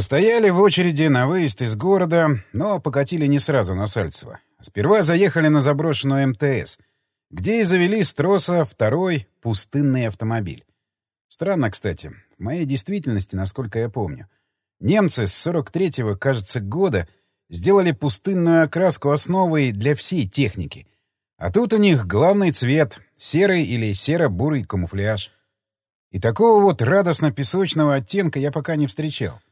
Постояли в очереди на выезд из города, но покатили не сразу на Сальцево. Сперва заехали на заброшенную МТС, где и завели с троса второй пустынный автомобиль. Странно, кстати. В моей действительности, насколько я помню, немцы с 43-го, кажется, года сделали пустынную окраску основой для всей техники. А тут у них главный цвет — серый или серо-бурый камуфляж. И такого вот радостно-песочного оттенка я пока не встречал.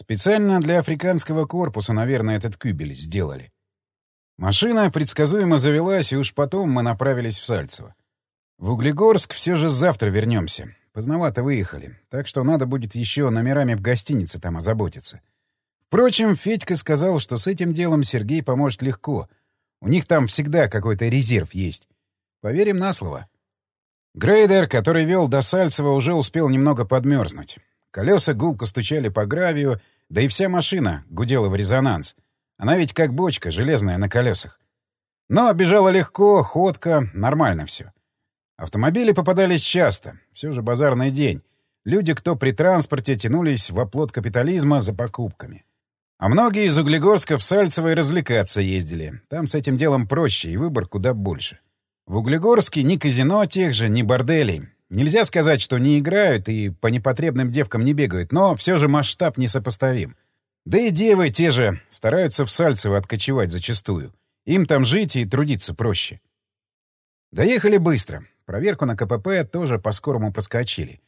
Специально для африканского корпуса, наверное, этот кюбель сделали. Машина предсказуемо завелась, и уж потом мы направились в Сальцево. В Углегорск все же завтра вернемся. Поздновато выехали, так что надо будет еще номерами в гостинице там озаботиться. Впрочем, Федька сказал, что с этим делом Сергей поможет легко. У них там всегда какой-то резерв есть. Поверим на слово. Грейдер, который вел до Сальцева, уже успел немного подмерзнуть. Колеса гулко стучали по гравию, да и вся машина гудела в резонанс. Она ведь как бочка, железная на колесах. Но бежала легко, ходка, нормально все. Автомобили попадались часто, все же базарный день. Люди, кто при транспорте, тянулись в оплот капитализма за покупками. А многие из Углегорска в Сальцево и развлекаться ездили. Там с этим делом проще, и выбор куда больше. В Углегорске ни казино тех же, ни борделей. Нельзя сказать, что не играют и по непотребным девкам не бегают, но все же масштаб несопоставим. Да и девы те же стараются в Сальцево откочевать зачастую. Им там жить и трудиться проще. Доехали быстро. Проверку на КПП тоже по-скорому проскочили.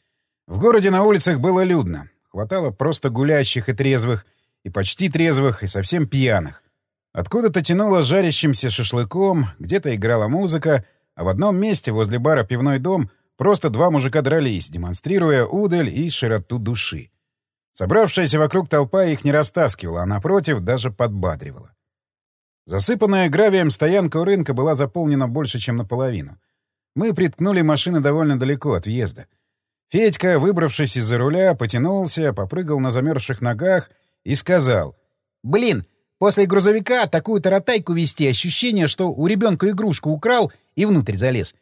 В городе на улицах было людно. Хватало просто гулящих и трезвых, и почти трезвых, и совсем пьяных. Откуда-то тянуло жарящимся шашлыком, где-то играла музыка, а в одном месте возле бара «Пивной дом» Просто два мужика дрались, демонстрируя удаль и широту души. Собравшаяся вокруг толпа их не растаскивала, а, напротив, даже подбадривала. Засыпанная гравием стоянка у рынка была заполнена больше, чем наполовину. Мы приткнули машины довольно далеко от въезда. Федька, выбравшись из-за руля, потянулся, попрыгал на замерзших ногах и сказал. «Блин, после грузовика такую таратайку вести ощущение, что у ребенка игрушку украл и внутрь залез.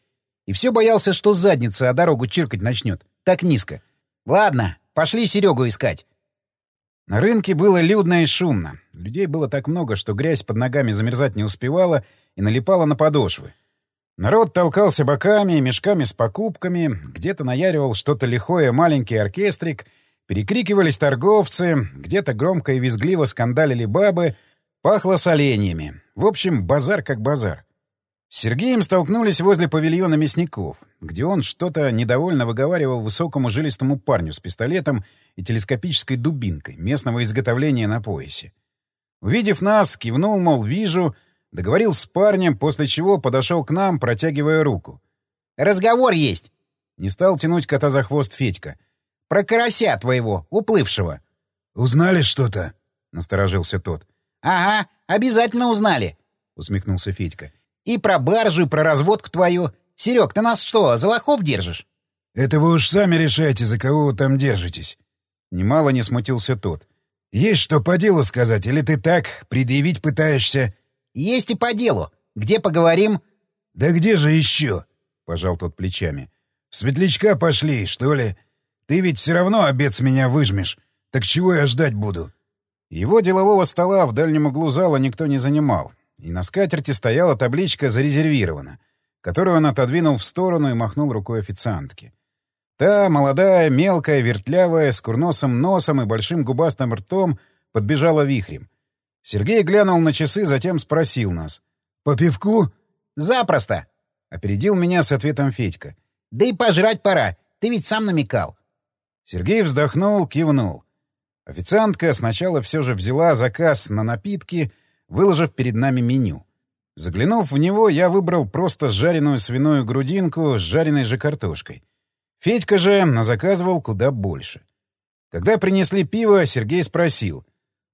И все боялся, что задница о дорогу чиркать начнет. Так низко. Ладно, пошли Серегу искать. На рынке было людно и шумно. Людей было так много, что грязь под ногами замерзать не успевала и налипала на подошвы. Народ толкался боками, мешками с покупками, где-то наяривал что-то лихое маленький оркестрик, перекрикивались торговцы, где-то громко и визгливо скандалили бабы, пахло соленьями. В общем, базар как базар. С Сергеем столкнулись возле павильона мясников, где он что-то недовольно выговаривал высокому жилистому парню с пистолетом и телескопической дубинкой местного изготовления на поясе. Увидев нас, кивнул, мол, вижу, договорил с парнем, после чего подошел к нам, протягивая руку. «Разговор есть!» Не стал тянуть кота за хвост Федька. «Про карася твоего, уплывшего». «Узнали что-то?» — насторожился тот. «Ага, обязательно узнали», — усмехнулся Федька. И про баржу, и про разводку твою. Серег, ты нас что, за лохов держишь? — Это вы уж сами решайте, за кого вы там держитесь. Немало не смутился тот. — Есть что по делу сказать, или ты так предъявить пытаешься? — Есть и по делу. Где поговорим? — Да где же еще? — пожал тот плечами. — В светлячка пошли, что ли? Ты ведь все равно обед с меня выжмешь. Так чего я ждать буду? Его делового стола в дальнем углу зала никто не занимал и на скатерти стояла табличка «Зарезервировано», которую он отодвинул в сторону и махнул рукой официантке. Та, молодая, мелкая, вертлявая, с курносым носом и большим губастым ртом, подбежала вихрем. Сергей глянул на часы, затем спросил нас. «По пивку?» «Запросто!» — опередил меня с ответом Федька. «Да и пожрать пора, ты ведь сам намекал». Сергей вздохнул, кивнул. Официантка сначала все же взяла заказ на напитки — выложив перед нами меню. Заглянув в него, я выбрал просто жареную свиную грудинку с жареной же картошкой. Федька же назаказывал куда больше. Когда принесли пиво, Сергей спросил.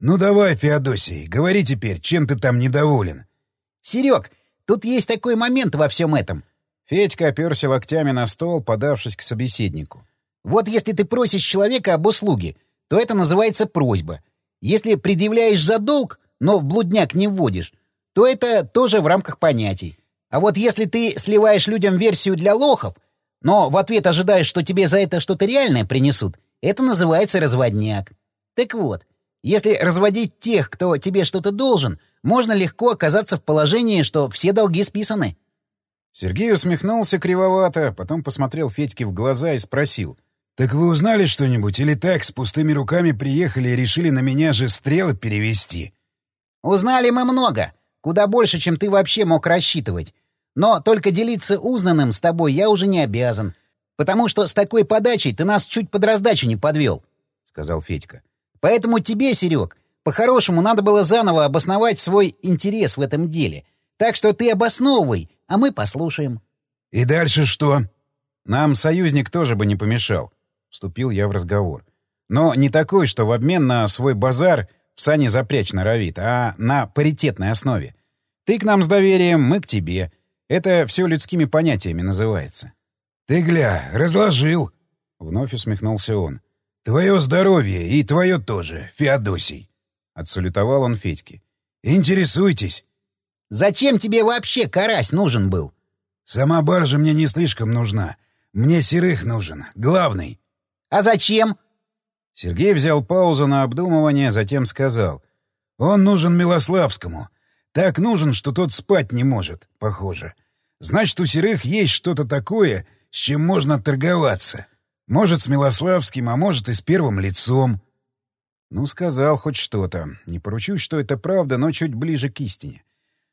«Ну давай, Феодосий, говори теперь, чем ты там недоволен?» «Серег, тут есть такой момент во всем этом». Федька оперся локтями на стол, подавшись к собеседнику. «Вот если ты просишь человека об услуге, то это называется просьба. Если предъявляешь за долг, но в блудняк не вводишь, то это тоже в рамках понятий. А вот если ты сливаешь людям версию для лохов, но в ответ ожидаешь, что тебе за это что-то реальное принесут, это называется разводняк. Так вот, Если разводить тех, кто тебе что-то должен, можно легко оказаться в положении, что все долги списаны. Сергей усмехнулся кривовато, потом посмотрел Федьке в глаза и спросил. «Так вы узнали что-нибудь или так с пустыми руками приехали и решили на меня же стрелы перевести?» «Узнали мы много. Куда больше, чем ты вообще мог рассчитывать. Но только делиться узнанным с тобой я уже не обязан. Потому что с такой подачей ты нас чуть под раздачу не подвел», — сказал Федька. «Поэтому тебе, Серег, по-хорошему надо было заново обосновать свой интерес в этом деле. Так что ты обосновывай, а мы послушаем». «И дальше что?» «Нам союзник тоже бы не помешал», — вступил я в разговор. «Но не такой, что в обмен на свой базар в сани запрячь норовит, а на паритетной основе. Ты к нам с доверием, мы к тебе. Это все людскими понятиями называется. «Ты гля, разложил!» — вновь усмехнулся он. «Твое здоровье и твое тоже, Феодосий!» — отсалютовал он Федьке. «Интересуйтесь!» «Зачем тебе вообще карась нужен был?» «Сама баржа мне не слишком нужна. Мне серых нужен, главный». «А зачем?» Сергей взял паузу на обдумывание, затем сказал. «Он нужен Милославскому. Так нужен, что тот спать не может, похоже. Значит, у серых есть что-то такое, с чем можно торговаться. Может, с Милославским, а может, и с первым лицом. Ну, сказал хоть что-то. Не поручусь, что это правда, но чуть ближе к истине.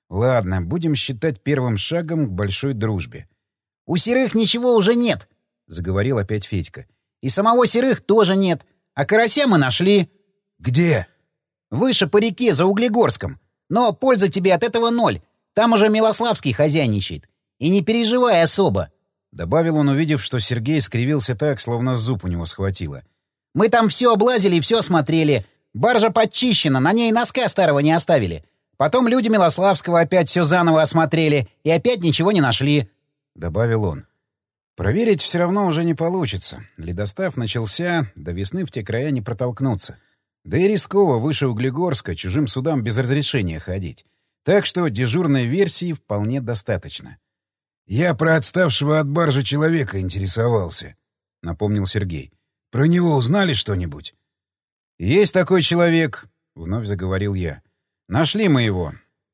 Ладно, будем считать первым шагом к большой дружбе. — У серых ничего уже нет, — заговорил опять Федька. — И самого серых тоже нет. А карася мы нашли. — Где? — Выше по реке, за Углегорском. Но польза тебе от этого ноль. Там уже Милославский хозяйничает. И не переживай особо. Добавил он, увидев, что Сергей скривился так, словно зуб у него схватило. «Мы там все облазили и все осмотрели. Баржа подчищена, на ней носка старого не оставили. Потом люди Милославского опять все заново осмотрели и опять ничего не нашли», — добавил он. Проверить все равно уже не получится. Ледостав начался, до весны в те края не протолкнуться. Да и рисково выше Углегорска чужим судам без разрешения ходить. Так что дежурной версии вполне достаточно. «Я про отставшего от баржи человека интересовался», — напомнил Сергей. «Про него узнали что-нибудь?» «Есть такой человек», — вновь заговорил я. «Нашли мы его.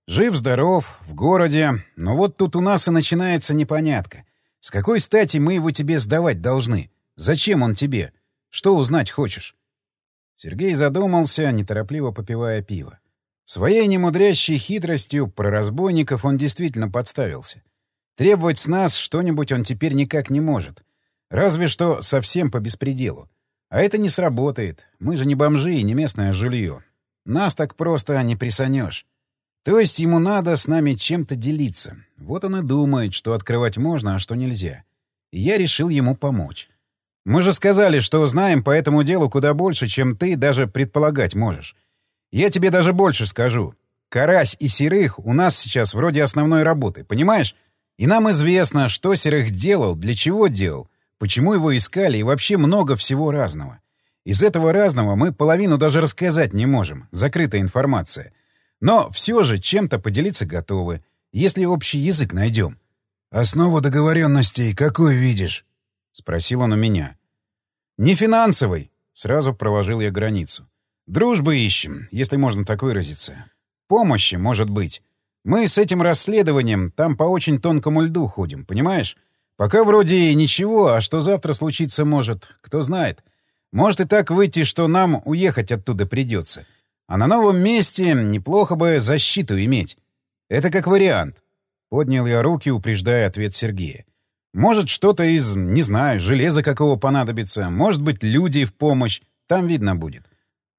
Жив-здоров, в городе, но вот тут у нас и начинается непонятка. С какой стати мы его тебе сдавать должны? Зачем он тебе? Что узнать хочешь?» Сергей задумался, неторопливо попивая пиво. Своей немудрящей хитростью про разбойников он действительно подставился. Требовать с нас что-нибудь он теперь никак не может. Разве что совсем по беспределу. А это не сработает. Мы же не бомжи и не местное жилье. Нас так просто не присанешь. То есть ему надо с нами чем-то делиться. Вот он и думает, что открывать можно, а что нельзя. И я решил ему помочь. Мы же сказали, что знаем по этому делу куда больше, чем ты даже предполагать можешь. Я тебе даже больше скажу. Карась и Серых у нас сейчас вроде основной работы, понимаешь? И нам известно, что Серых делал, для чего делал, почему его искали и вообще много всего разного. Из этого разного мы половину даже рассказать не можем, закрытая информация. Но все же чем-то поделиться готовы, если общий язык найдем. «Основу договоренностей какой видишь?» — спросил он у меня. «Не финансовый», — сразу проложил я границу. «Дружбы ищем, если можно так выразиться. Помощи, может быть. Мы с этим расследованием там по очень тонкому льду ходим, понимаешь? Пока вроде ничего, а что завтра случиться может, кто знает. Может и так выйти, что нам уехать оттуда придется. А на новом месте неплохо бы защиту иметь. Это как вариант. Поднял я руки, упреждая ответ Сергея. Может, что-то из, не знаю, железа какого понадобится. Может быть, люди в помощь. Там видно будет.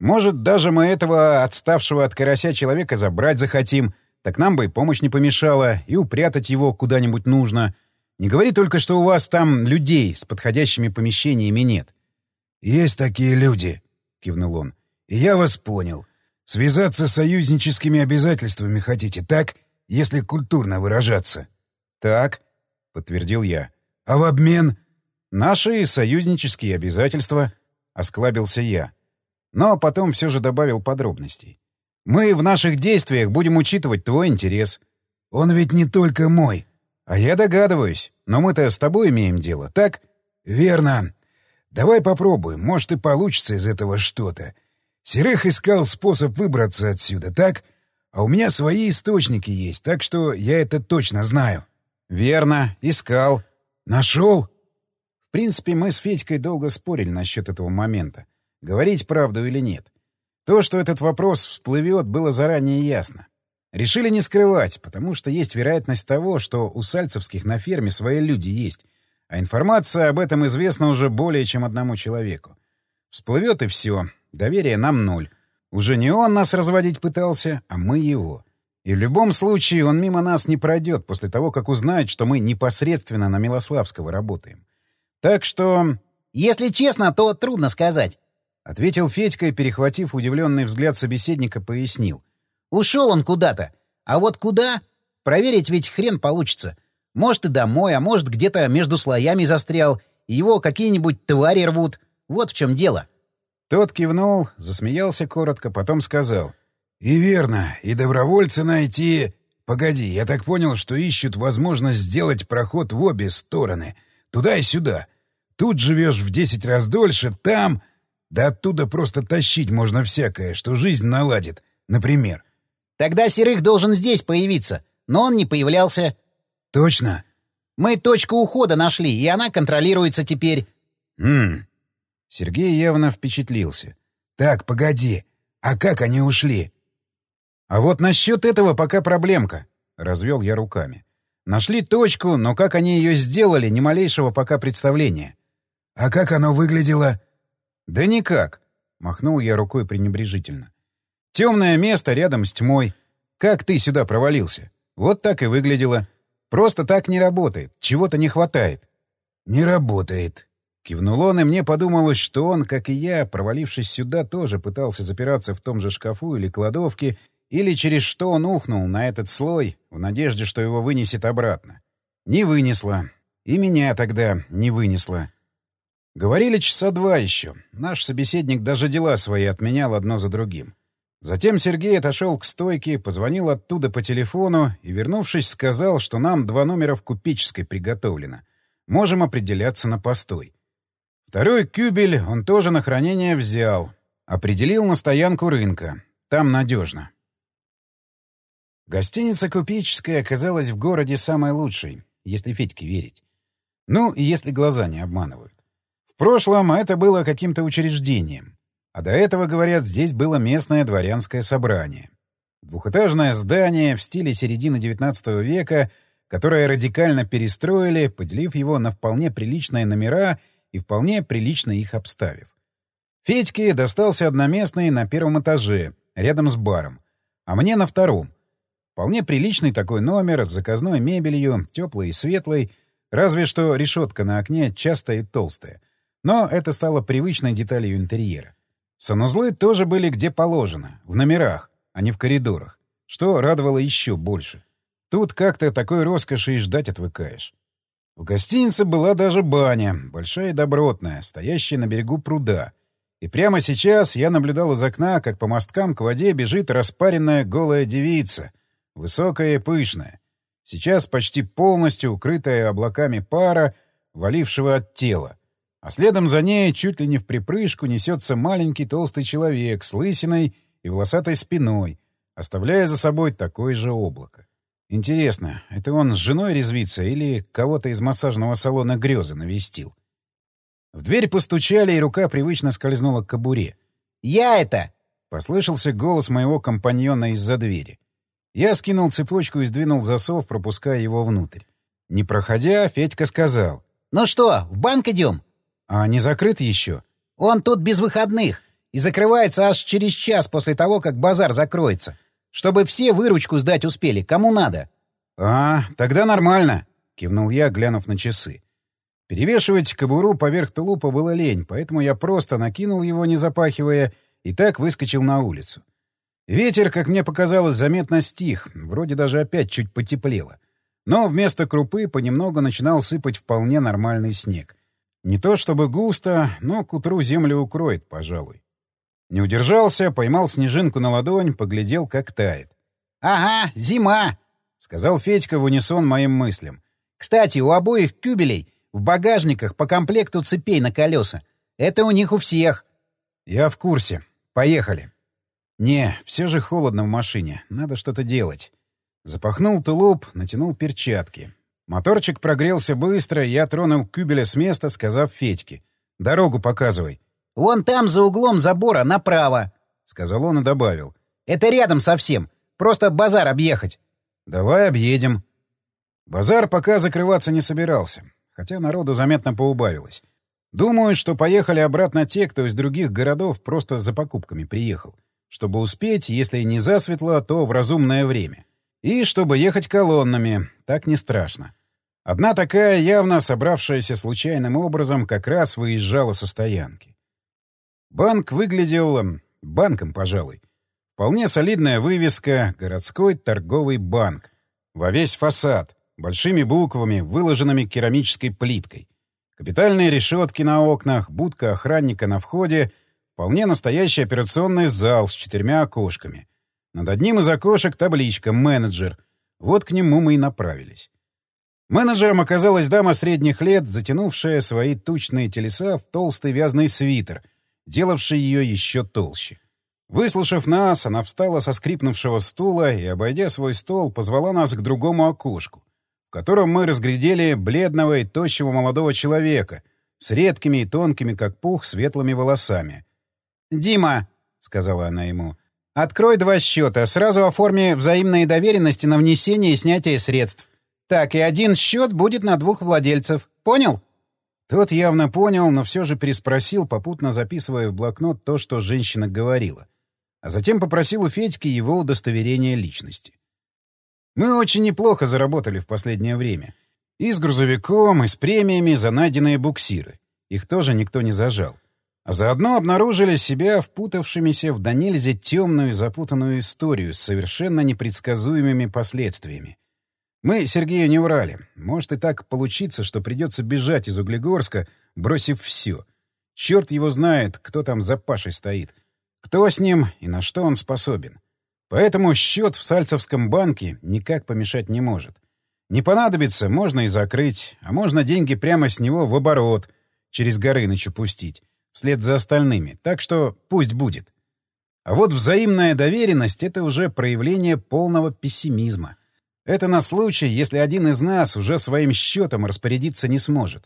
Может, даже мы этого отставшего от карася человека забрать захотим — так нам бы и помощь не помешала, и упрятать его куда-нибудь нужно. Не говори только, что у вас там людей с подходящими помещениями нет. — Есть такие люди, — кивнул он. — я вас понял. Связаться с союзническими обязательствами хотите, так, если культурно выражаться? — Так, — подтвердил я. — А в обмен? — Наши союзнические обязательства, — осклабился я. Но потом все же добавил подробностей. Мы в наших действиях будем учитывать твой интерес. Он ведь не только мой. А я догадываюсь. Но мы-то с тобой имеем дело, так? Верно. Давай попробуем. Может, и получится из этого что-то. Серых искал способ выбраться отсюда, так? А у меня свои источники есть, так что я это точно знаю. Верно, искал. Нашел? В принципе, мы с Федькой долго спорили насчет этого момента. Говорить правду или нет. То, что этот вопрос всплывет, было заранее ясно. Решили не скрывать, потому что есть вероятность того, что у сальцевских на ферме свои люди есть, а информация об этом известна уже более чем одному человеку. Всплывет и все. Доверие нам ноль. Уже не он нас разводить пытался, а мы его. И в любом случае он мимо нас не пройдет после того, как узнает, что мы непосредственно на Милославского работаем. Так что... Если честно, то трудно сказать. — ответил Федька и, перехватив удивленный взгляд собеседника, пояснил. Ушел он куда-то. А вот куда? Проверить ведь хрен получится. Может и домой, а может где-то между слоями застрял, и его какие-нибудь твари рвут. Вот в чем дело. Тот кивнул, засмеялся коротко, потом сказал. «И верно, и добровольца найти... Погоди, я так понял, что ищут возможность сделать проход в обе стороны, туда и сюда. Тут живешь в десять раз дольше, там... Да оттуда просто тащить можно всякое, что жизнь наладит, например. Тогда Серых должен здесь появиться, но он не появлялся. Точно? Мы точку ухода нашли, и она контролируется теперь. Хм. Сергей явно впечатлился. Так, погоди. А как они ушли? А вот насчет этого пока проблемка. Развел я руками. Нашли точку, но как они ее сделали, ни малейшего пока представления. А как оно выглядело? Да никак. Махнул я рукой пренебрежительно. Темное место рядом с тьмой. Как ты сюда провалился? Вот так и выглядело. Просто так не работает. Чего-то не хватает. Не работает. Кивнул он, и мне подумалось, что он, как и я, провалившись сюда, тоже пытался запираться в том же шкафу или кладовке, или через что он ухнул на этот слой, в надежде, что его вынесет обратно. Не вынесло. И меня тогда не вынесло. Говорили часа два еще. Наш собеседник даже дела свои отменял одно за другим. Затем Сергей отошел к стойке, позвонил оттуда по телефону и, вернувшись, сказал, что нам два номера в купеческой приготовлено. Можем определяться на постой. Второй кюбель он тоже на хранение взял. Определил на стоянку рынка. Там надежно. Гостиница «Купеческая» оказалась в городе самой лучшей, если Федьке верить. Ну, и если глаза не обманывают. В прошлом это было каким-то учреждением. А до этого, говорят, здесь было местное дворянское собрание. Двухэтажное здание в стиле середины XIX века, которое радикально перестроили, поделив его на вполне приличные номера и вполне прилично их обставив. Федьке достался одноместный на первом этаже, рядом с баром, а мне на втором. Вполне приличный такой номер с заказной мебелью, теплый и светлый, разве что решетка на окне частая и толстая. Но это стало привычной деталью интерьера. Санузлы тоже были где положено, в номерах, а не в коридорах, что радовало еще больше. Тут как-то такой роскоши и ждать отвыкаешь. В гостинице была даже баня, большая и добротная, стоящая на берегу пруда. И прямо сейчас я наблюдал из окна, как по мосткам к воде бежит распаренная голая девица, высокая и пышная, сейчас почти полностью укрытая облаками пара, валившего от тела. А следом за ней чуть ли не в припрыжку несется маленький толстый человек с лысиной и волосатой спиной, оставляя за собой такое же облако. Интересно, это он с женой резвится или кого-то из массажного салона грезы навестил? В дверь постучали, и рука привычно скользнула к кобуре. «Я это!» — послышался голос моего компаньона из-за двери. Я скинул цепочку и сдвинул засов, пропуская его внутрь. Не проходя, Федька сказал. «Ну что, в банк идем?» «А не закрыт еще?» «Он тут без выходных и закрывается аж через час после того, как базар закроется. Чтобы все выручку сдать успели, кому надо». «А, тогда нормально», — кивнул я, глянув на часы. Перевешивать кобуру поверх тулупа было лень, поэтому я просто накинул его, не запахивая, и так выскочил на улицу. Ветер, как мне показалось, заметно стих, вроде даже опять чуть потеплело. Но вместо крупы понемногу начинал сыпать вполне нормальный снег. Не то чтобы густо, но к утру землю укроет, пожалуй. Не удержался, поймал снежинку на ладонь, поглядел, как тает. «Ага, зима!» — сказал Федька в унисон моим мыслям. «Кстати, у обоих кюбелей в багажниках по комплекту цепей на колеса. Это у них у всех». «Я в курсе», Поехали. Не, все же холодно в машине. Надо что-то делать. Запахнул тулуп, натянул перчатки. Моторчик прогрелся быстро, я тронул Кюбеля с места, сказав Федьке. «Дорогу показывай». «Вон там, за углом забора, направо», — сказал он и добавил. «Это рядом совсем. Просто базар объехать». «Давай объедем». Базар пока закрываться не собирался, хотя народу заметно поубавилось. Думаю, что поехали обратно те, кто из других городов просто за покупками приехал, чтобы успеть, если не засветло, то в разумное время. И чтобы ехать колоннами, так не страшно. Одна такая, явно собравшаяся случайным образом, как раз выезжала со стоянки. Банк выглядел... банком, пожалуй. Вполне солидная вывеска «Городской торговый банк». Во весь фасад, большими буквами, выложенными керамической плиткой. Капитальные решетки на окнах, будка охранника на входе, вполне настоящий операционный зал с четырьмя окошками. Над одним из окошек табличка «Менеджер». Вот к нему мы и направились. Менеджером оказалась дама средних лет, затянувшая свои тучные телеса в толстый вязаный свитер, делавший ее еще толще. Выслушав нас, она встала со скрипнувшего стула и, обойдя свой стол, позвала нас к другому окошку, в котором мы разглядели бледного и тощего молодого человека с редкими и тонкими, как пух, светлыми волосами. «Дима», — сказала она ему, — «открой два счета, сразу оформи взаимные доверенности на внесение и снятие средств. Так, и один счет будет на двух владельцев. Понял? Тот явно понял, но все же переспросил, попутно записывая в блокнот то, что женщина говорила. А затем попросил у Федьки его удостоверение личности. Мы очень неплохо заработали в последнее время. И с грузовиком, и с премиями за найденные буксиры. Их тоже никто не зажал. А заодно обнаружили себя впутавшимися в до нельзя темную и запутанную историю с совершенно непредсказуемыми последствиями. Мы Сергею не врали. Может и так получиться, что придется бежать из Углегорска, бросив все. Черт его знает, кто там за Пашей стоит. Кто с ним и на что он способен. Поэтому счет в Сальцевском банке никак помешать не может. Не понадобится, можно и закрыть, а можно деньги прямо с него в оборот, через Горыныча пустить, вслед за остальными, так что пусть будет. А вот взаимная доверенность — это уже проявление полного пессимизма. Это на случай, если один из нас уже своим счетом распорядиться не сможет.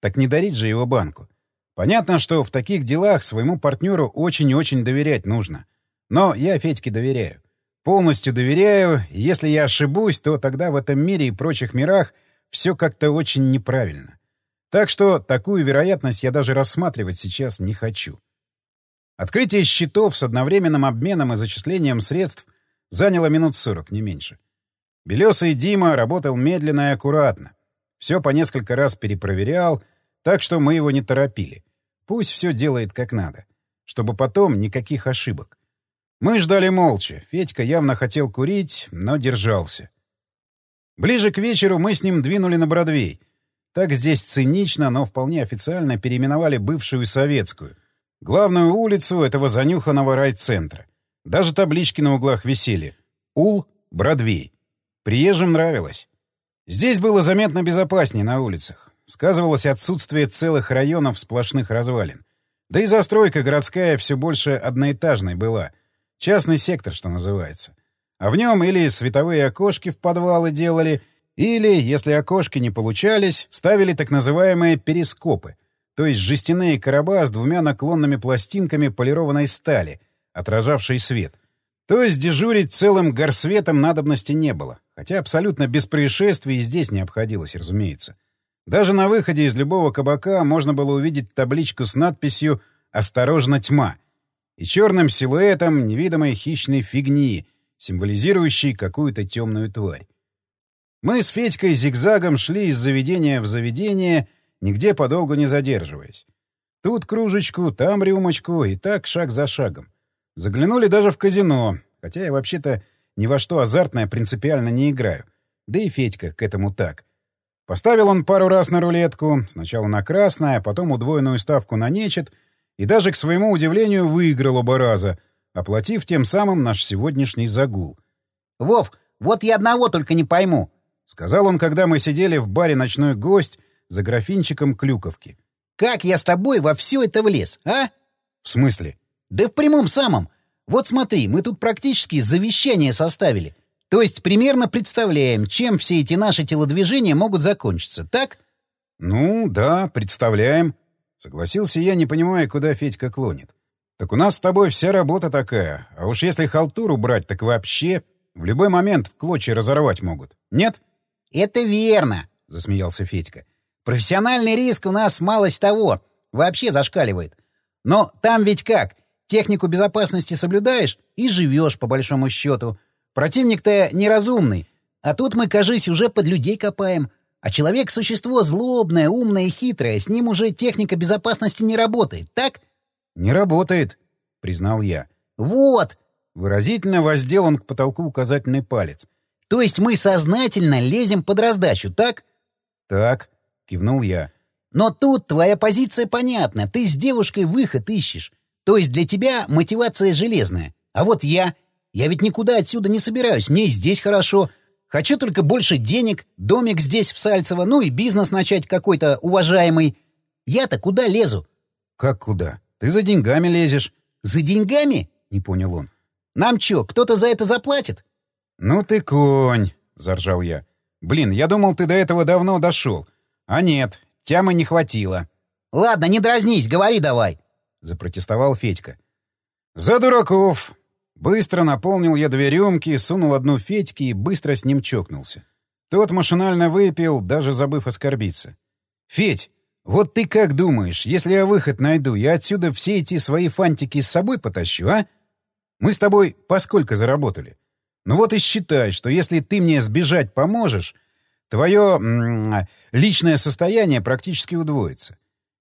Так не дарить же его банку. Понятно, что в таких делах своему партнеру очень-очень доверять нужно. Но я Федьке доверяю. Полностью доверяю, и если я ошибусь, то тогда в этом мире и прочих мирах все как-то очень неправильно. Так что такую вероятность я даже рассматривать сейчас не хочу. Открытие счетов с одновременным обменом и зачислением средств заняло минут сорок, не меньше. Белесый Дима работал медленно и аккуратно. Все по несколько раз перепроверял, так что мы его не торопили. Пусть все делает как надо. Чтобы потом никаких ошибок. Мы ждали молча. Федька явно хотел курить, но держался. Ближе к вечеру мы с ним двинули на Бродвей. Так здесь цинично, но вполне официально переименовали бывшую советскую. Главную улицу этого занюханного райцентра. Даже таблички на углах висели. Ул, Бродвей. Приезжим нравилось. Здесь было заметно безопаснее на улицах. Сказывалось отсутствие целых районов сплошных развалин. Да и застройка городская все больше одноэтажной была. Частный сектор, что называется. А в нем или световые окошки в подвалы делали, или, если окошки не получались, ставили так называемые перископы, то есть жестяные короба с двумя наклонными пластинками полированной стали, отражавшей свет. То есть дежурить целым горсветом надобности не было. Хотя абсолютно без происшествий и здесь не обходилось, разумеется. Даже на выходе из любого кабака можно было увидеть табличку с надписью «Осторожно, тьма» и черным силуэтом невидимой хищной фигни, символизирующей какую-то темную тварь. Мы с Федькой зигзагом шли из заведения в заведение, нигде подолгу не задерживаясь. Тут кружечку, там рюмочку, и так шаг за шагом. Заглянули даже в казино, хотя я вообще-то ни во что азартное принципиально не играю. Да и Федька к этому так. Поставил он пару раз на рулетку, сначала на красное, а потом удвоенную ставку на нечет, и даже, к своему удивлению, выиграл оба раза, оплатив тем самым наш сегодняшний загул. «Вов, вот я одного только не пойму», — сказал он, когда мы сидели в баре «Ночной гость» за графинчиком клюковки. «Как я с тобой во все это влез, а?» «В смысле?» Да в прямом самом. Вот смотри, мы тут практически завещание составили. То есть примерно представляем, чем все эти наши телодвижения могут закончиться, так? Ну, да, представляем. Согласился я, не понимая, куда Федька клонит. Так у нас с тобой вся работа такая. А уж если халтуру брать, так вообще в любой момент в клочья разорвать могут. Нет? Это верно, засмеялся Федька. Профессиональный риск у нас малость того. Вообще зашкаливает. Но там ведь как? Технику безопасности соблюдаешь и живешь, по большому счету. Противник-то неразумный. А тут мы, кажись, уже под людей копаем. А человек — существо злобное, умное и хитрое. С ним уже техника безопасности не работает, так? — Не работает, — признал я. — Вот! — выразительно воздел он к потолку указательный палец. — То есть мы сознательно лезем под раздачу, так? — Так, — кивнул я. — Но тут твоя позиция понятна. Ты с девушкой выход ищешь. То есть для тебя мотивация железная. А вот я... Я ведь никуда отсюда не собираюсь. Мне и здесь хорошо. Хочу только больше денег, домик здесь, в Сальцево, ну и бизнес начать какой-то уважаемый. Я-то куда лезу? — Как куда? Ты за деньгами лезешь. — За деньгами? — не понял он. — Нам чё, кто-то за это заплатит? — Ну ты конь, — заржал я. — Блин, я думал, ты до этого давно дошел. А нет, тямы не хватило. — Ладно, не дразнись, говори давай, — запротестовал Федька. — За дураков, Быстро наполнил я две рюмки, сунул одну Федьке и быстро с ним чокнулся. Тот машинально выпил, даже забыв оскорбиться. «Федь, вот ты как думаешь, если я выход найду, я отсюда все эти свои фантики с собой потащу, а? Мы с тобой поскольку заработали? Ну вот и считай, что если ты мне сбежать поможешь, твое личное состояние практически удвоится,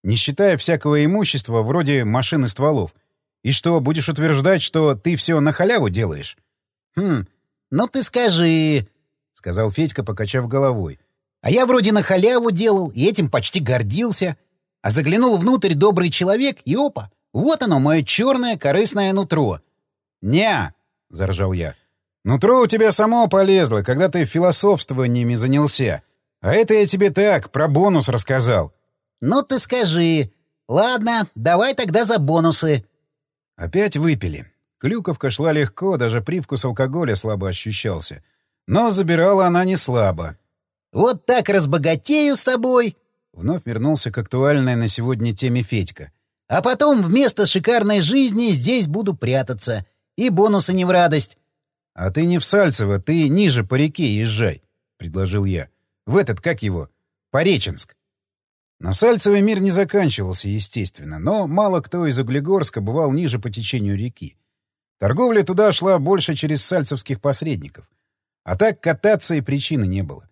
не считая всякого имущества вроде машин и стволов — и что, будешь утверждать, что ты все на халяву делаешь? — Хм, ну ты скажи, — сказал Федька, покачав головой. — А я вроде на халяву делал, и этим почти гордился. А заглянул внутрь добрый человек, и опа, вот оно, мое черное корыстное нутро. — Не, — заржал я. — Нутро у тебя само полезло, когда ты философствованиями занялся. А это я тебе так, про бонус рассказал. — Ну ты скажи. Ладно, давай тогда за бонусы. Опять выпили. Клюковка шла легко, даже привкус алкоголя слабо ощущался. Но забирала она не слабо. «Вот так разбогатею с тобой!» Вновь вернулся к актуальной на сегодня теме Федька. «А потом вместо шикарной жизни здесь буду прятаться. И бонусы не в радость». «А ты не в Сальцево, ты ниже по реке езжай», — предложил я. «В этот, как его? Пореченск. На Сальцевый мир не заканчивался, естественно, но мало кто из Углегорска бывал ниже по течению реки. Торговля туда шла больше через сальцевских посредников. А так кататься и причины не было.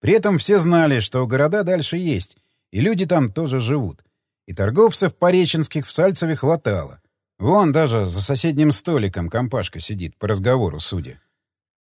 При этом все знали, что города дальше есть, и люди там тоже живут. И торговцев пореченских в Сальцеве хватало. Вон даже за соседним столиком компашка сидит, по разговору судя.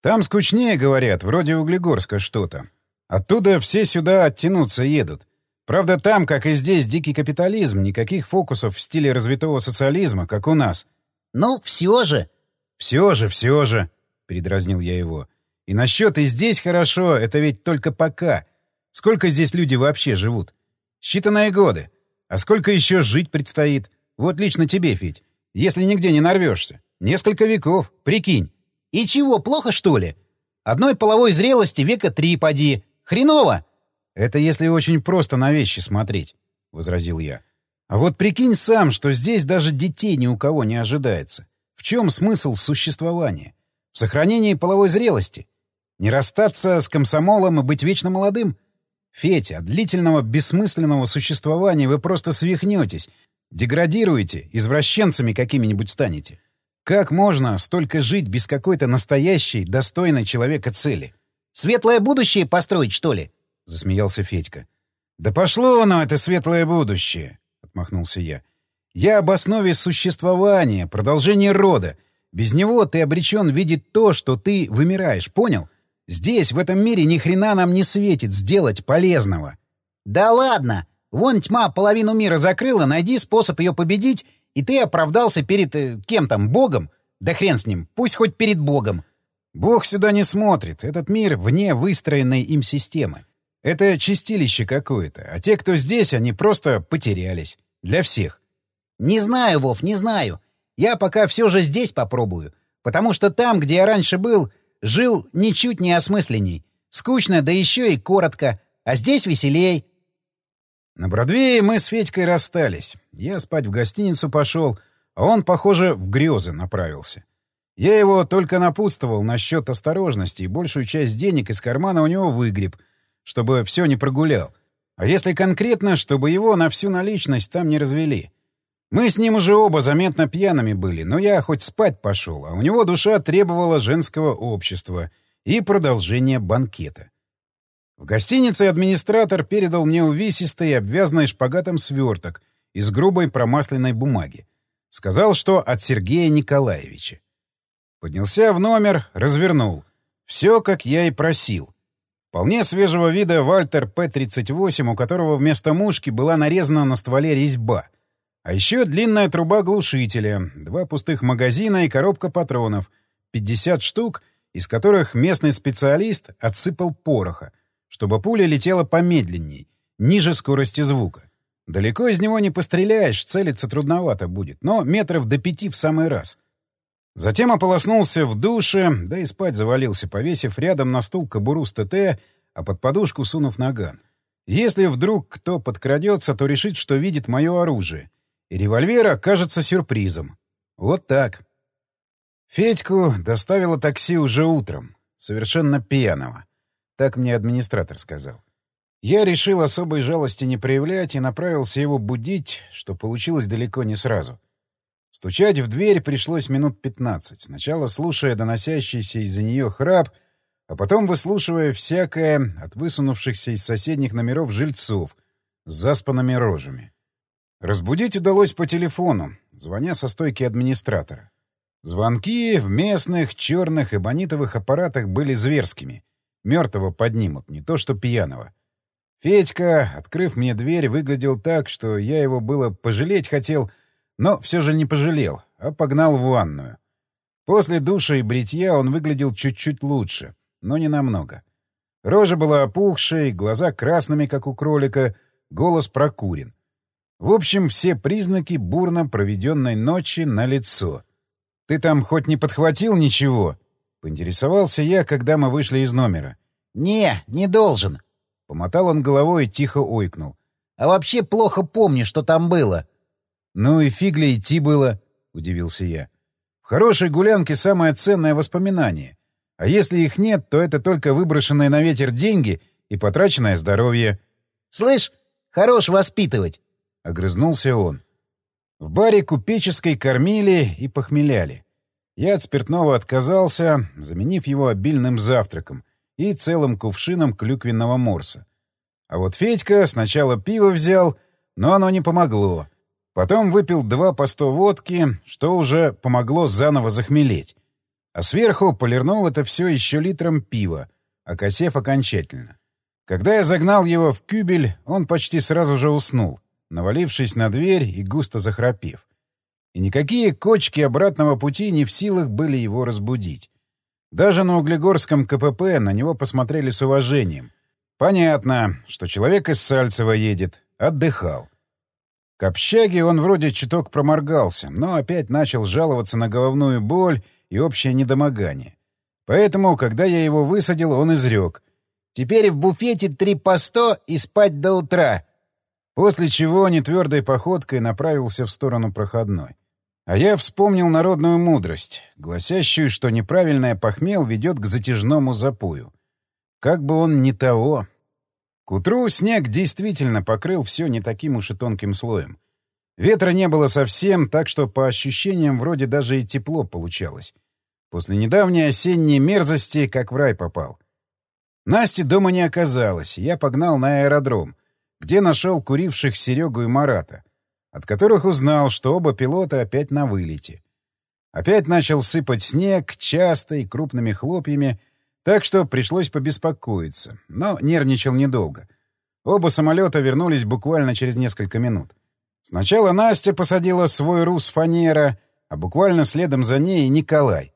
Там скучнее, говорят, вроде Углегорска что-то. Оттуда все сюда оттянуться едут — Правда, там, как и здесь, дикий капитализм, никаких фокусов в стиле развитого социализма, как у нас. Ну, все же. Все же, все же, — передразнил я его. И насчет «и здесь хорошо» — это ведь только пока. Сколько здесь люди вообще живут? Считанные годы. А сколько еще жить предстоит? Вот лично тебе, Федь. Если нигде не нарвешься. Несколько веков, прикинь. И чего, плохо, что ли? Одной половой зрелости века три поди. Хреново! «Это если очень просто на вещи смотреть», — возразил я. «А вот прикинь сам, что здесь даже детей ни у кого не ожидается. В чем смысл существования? В сохранении половой зрелости? Не расстаться с комсомолом и быть вечно молодым? Федь, от длительного бессмысленного существования вы просто свихнетесь, деградируете, извращенцами какими-нибудь станете. Как можно столько жить без какой-то настоящей, достойной человека цели? Светлое будущее построить, что ли? — засмеялся Федька. «Да пошло оно, это светлое будущее!» — отмахнулся я. «Я об основе существования, продолжении рода. Без него ты обречен видеть то, что ты вымираешь, понял? Здесь, в этом мире, ни хрена нам не светит сделать полезного». «Да ладно! Вон тьма половину мира закрыла, найди способ ее победить, и ты оправдался перед... Э, кем там, Богом? Да хрен с ним, пусть хоть перед Богом». «Бог сюда не смотрит, этот мир вне выстроенной им системы. Это чистилище какое-то, а те, кто здесь, они просто потерялись. Для всех. — Не знаю, Вов, не знаю. Я пока все же здесь попробую, потому что там, где я раньше был, жил ничуть не осмысленней. Скучно, да еще и коротко. А здесь веселей. На Бродвее мы с Федькой расстались. Я спать в гостиницу пошел, а он, похоже, в грезы направился. Я его только напутствовал насчет осторожности и большую часть денег из кармана у него выгреб, чтобы все не прогулял. А если конкретно, чтобы его на всю наличность там не развели. Мы с ним уже оба заметно пьяными были, но я хоть спать пошел, а у него душа требовала женского общества и продолжения банкета. В гостинице администратор передал мне увесистый, обвязанный шпагатом сверток из грубой промасленной бумаги. Сказал, что от Сергея Николаевича. Поднялся в номер, развернул. Все, как я и просил. Вполне свежего вида Вальтер П-38, у которого вместо мушки была нарезана на стволе резьба. А еще длинная труба глушителя, два пустых магазина и коробка патронов, 50 штук, из которых местный специалист отсыпал пороха, чтобы пуля летела помедленней, ниже скорости звука. Далеко из него не постреляешь, целиться трудновато будет, но метров до пяти в самый раз — Затем ополоснулся в душе, да и спать завалился, повесив рядом на стул кобуру с ТТ, а под подушку сунув наган. Если вдруг кто подкрадется, то решит, что видит мое оружие. И револьвер окажется сюрпризом. Вот так. Федьку доставило такси уже утром. Совершенно пьяного. Так мне администратор сказал. Я решил особой жалости не проявлять и направился его будить, что получилось далеко не сразу. Стучать в дверь пришлось минут пятнадцать, сначала слушая доносящийся из-за нее храп, а потом выслушивая всякое от высунувшихся из соседних номеров жильцов с заспанными рожами. Разбудить удалось по телефону, звоня со стойки администратора. Звонки в местных, черных и бонитовых аппаратах были зверскими. Мертвого поднимут, не то что пьяного. Федька, открыв мне дверь, выглядел так, что я его было пожалеть хотел — но все же не пожалел, а погнал в ванную. После душа и бритья он выглядел чуть-чуть лучше, но не намного. Рожа была опухшей, глаза красными, как у кролика, голос прокурен. В общем, все признаки бурно проведенной ночи на лицо. «Ты там хоть не подхватил ничего?» — поинтересовался я, когда мы вышли из номера. «Не, не должен», — помотал он головой и тихо ойкнул. «А вообще плохо помню, что там было». «Ну и фиг ли идти было?» — удивился я. «В хорошей гулянке самое ценное воспоминание. А если их нет, то это только выброшенные на ветер деньги и потраченное здоровье». «Слышь, хорош воспитывать!» — огрызнулся он. В баре купеческой кормили и похмеляли. Я от спиртного отказался, заменив его обильным завтраком и целым кувшином клюквенного морса. А вот Федька сначала пиво взял, но оно не помогло. Потом выпил два по сто водки, что уже помогло заново захмелеть. А сверху полирнул это все еще литром пива, окосев окончательно. Когда я загнал его в кюбель, он почти сразу же уснул, навалившись на дверь и густо захрапев. И никакие кочки обратного пути не в силах были его разбудить. Даже на Углегорском КПП на него посмотрели с уважением. Понятно, что человек из Сальцева едет, отдыхал. К общаге он вроде чуток проморгался, но опять начал жаловаться на головную боль и общее недомогание. Поэтому, когда я его высадил, он изрек. «Теперь в буфете три по сто и спать до утра». После чего нетвердой походкой направился в сторону проходной. А я вспомнил народную мудрость, гласящую, что неправильное похмел ведет к затяжному запою. Как бы он ни того... К утру снег действительно покрыл все не таким уж и тонким слоем. Ветра не было совсем, так что по ощущениям вроде даже и тепло получалось. После недавней осенней мерзости как в рай попал. Насти дома не оказалось, я погнал на аэродром, где нашел куривших Серегу и Марата, от которых узнал, что оба пилота опять на вылете. Опять начал сыпать снег, часто и крупными хлопьями, так что пришлось побеспокоиться, но нервничал недолго. Оба самолета вернулись буквально через несколько минут. Сначала Настя посадила свой рус фанера, а буквально следом за ней Николай.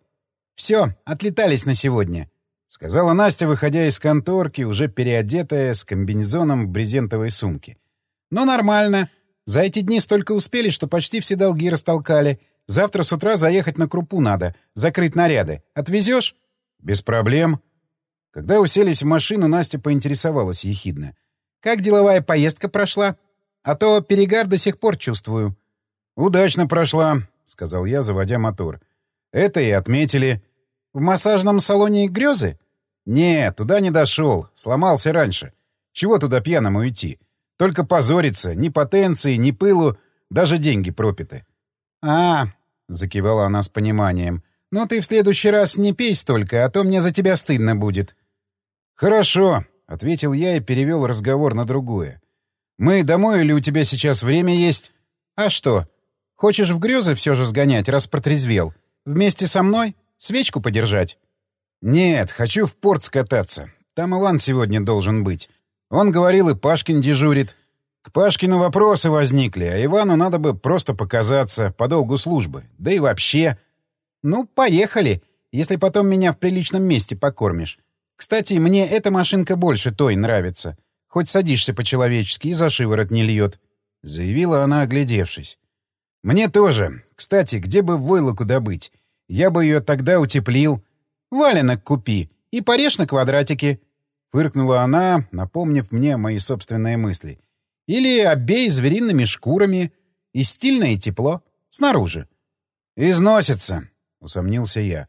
«Все, отлетались на сегодня», — сказала Настя, выходя из конторки, уже переодетая, с комбинезоном в брезентовой сумке. «Ну, нормально. За эти дни столько успели, что почти все долги растолкали. Завтра с утра заехать на крупу надо, закрыть наряды. Отвезешь?» «Без проблем». Когда уселись в машину, Настя поинтересовалась ехидно. «Как деловая поездка прошла? А то перегар до сих пор чувствую». «Удачно прошла», — сказал я, заводя мотор. «Это и отметили». «В массажном салоне грезы?» «Нет, туда не дошел. Сломался раньше. Чего туда пьяному идти? Только позориться. Ни потенции, ни пылу, даже деньги пропиты». «А, — закивала она с пониманием. «Ну ты в следующий раз не пей столько, а то мне за тебя стыдно будет». «Хорошо», — ответил я и перевел разговор на другое. «Мы домой или у тебя сейчас время есть?» «А что? Хочешь в грезы все же сгонять, раз протрезвел? Вместе со мной? Свечку подержать?» «Нет, хочу в порт скататься. Там Иван сегодня должен быть. Он говорил, и Пашкин дежурит. К Пашкину вопросы возникли, а Ивану надо бы просто показаться по долгу службы. Да и вообще... Ну, поехали, если потом меня в приличном месте покормишь. Кстати, мне эта машинка больше той нравится. Хоть садишься по-человечески и за шиворот не льет. — заявила она, оглядевшись. «Мне тоже. Кстати, где бы войлоку добыть? Я бы ее тогда утеплил. Валенок купи и порежь на квадратики». Фыркнула она, напомнив мне мои собственные мысли. Или обей звериными шкурами. И стильно, и тепло. Снаружи. «Износится», — усомнился я.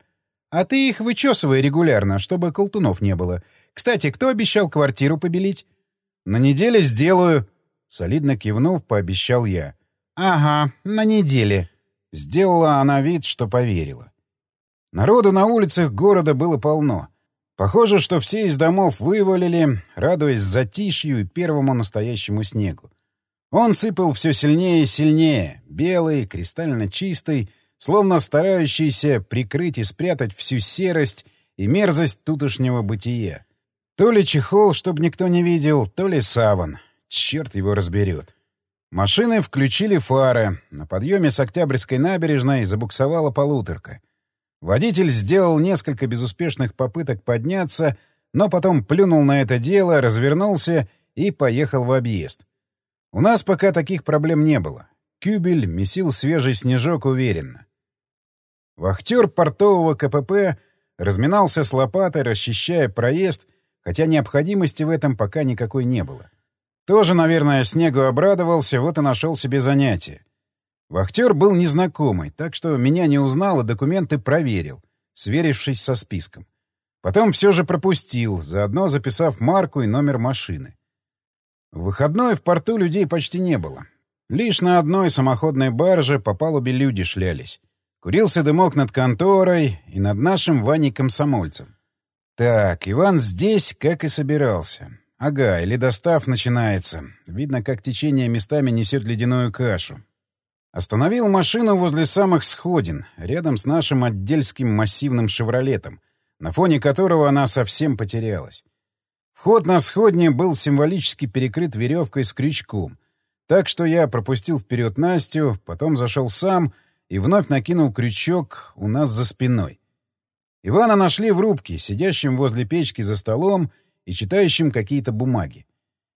«А ты их вычесывай регулярно, чтобы колтунов не было. Кстати, кто обещал квартиру побелить?» «На неделе сделаю», — солидно кивнув, пообещал я. «Ага, на неделе». Сделала она вид, что поверила. Народу на улицах города было полно. Похоже, что все из домов вывалили, радуясь затишью и первому настоящему снегу. Он сыпал все сильнее и сильнее, белый, кристально чистый, словно старающийся прикрыть и спрятать всю серость и мерзость тутошнего бытия. То ли чехол, чтобы никто не видел, то ли саван. Черт его разберет. Машины включили фары. На подъеме с Октябрьской набережной забуксовала полуторка. Водитель сделал несколько безуспешных попыток подняться, но потом плюнул на это дело, развернулся и поехал в объезд. У нас пока таких проблем не было. Кюбель месил свежий снежок уверенно. Вахтер портового КПП разминался с лопатой, расчищая проезд, хотя необходимости в этом пока никакой не было. Тоже, наверное, снегу обрадовался, вот и нашел себе занятие. Вахтер был незнакомый, так что меня не узнал и документы проверил, сверившись со списком. Потом все же пропустил, заодно записав марку и номер машины. В выходной в порту людей почти не было. Лишь на одной самоходной барже по палубе люди шлялись. Курился дымок над конторой и над нашим Ваней комсомольцем. Так, Иван здесь, как и собирался. Ага, или достав начинается. Видно, как течение местами несет ледяную кашу. Остановил машину возле самых сходин, рядом с нашим отдельским массивным «Шевролетом», на фоне которого она совсем потерялась. Вход на сходне был символически перекрыт веревкой с крючком, так что я пропустил вперед Настю, потом зашел сам и вновь накинул крючок у нас за спиной. Ивана нашли в рубке, сидящим возле печки за столом и читающим какие-то бумаги.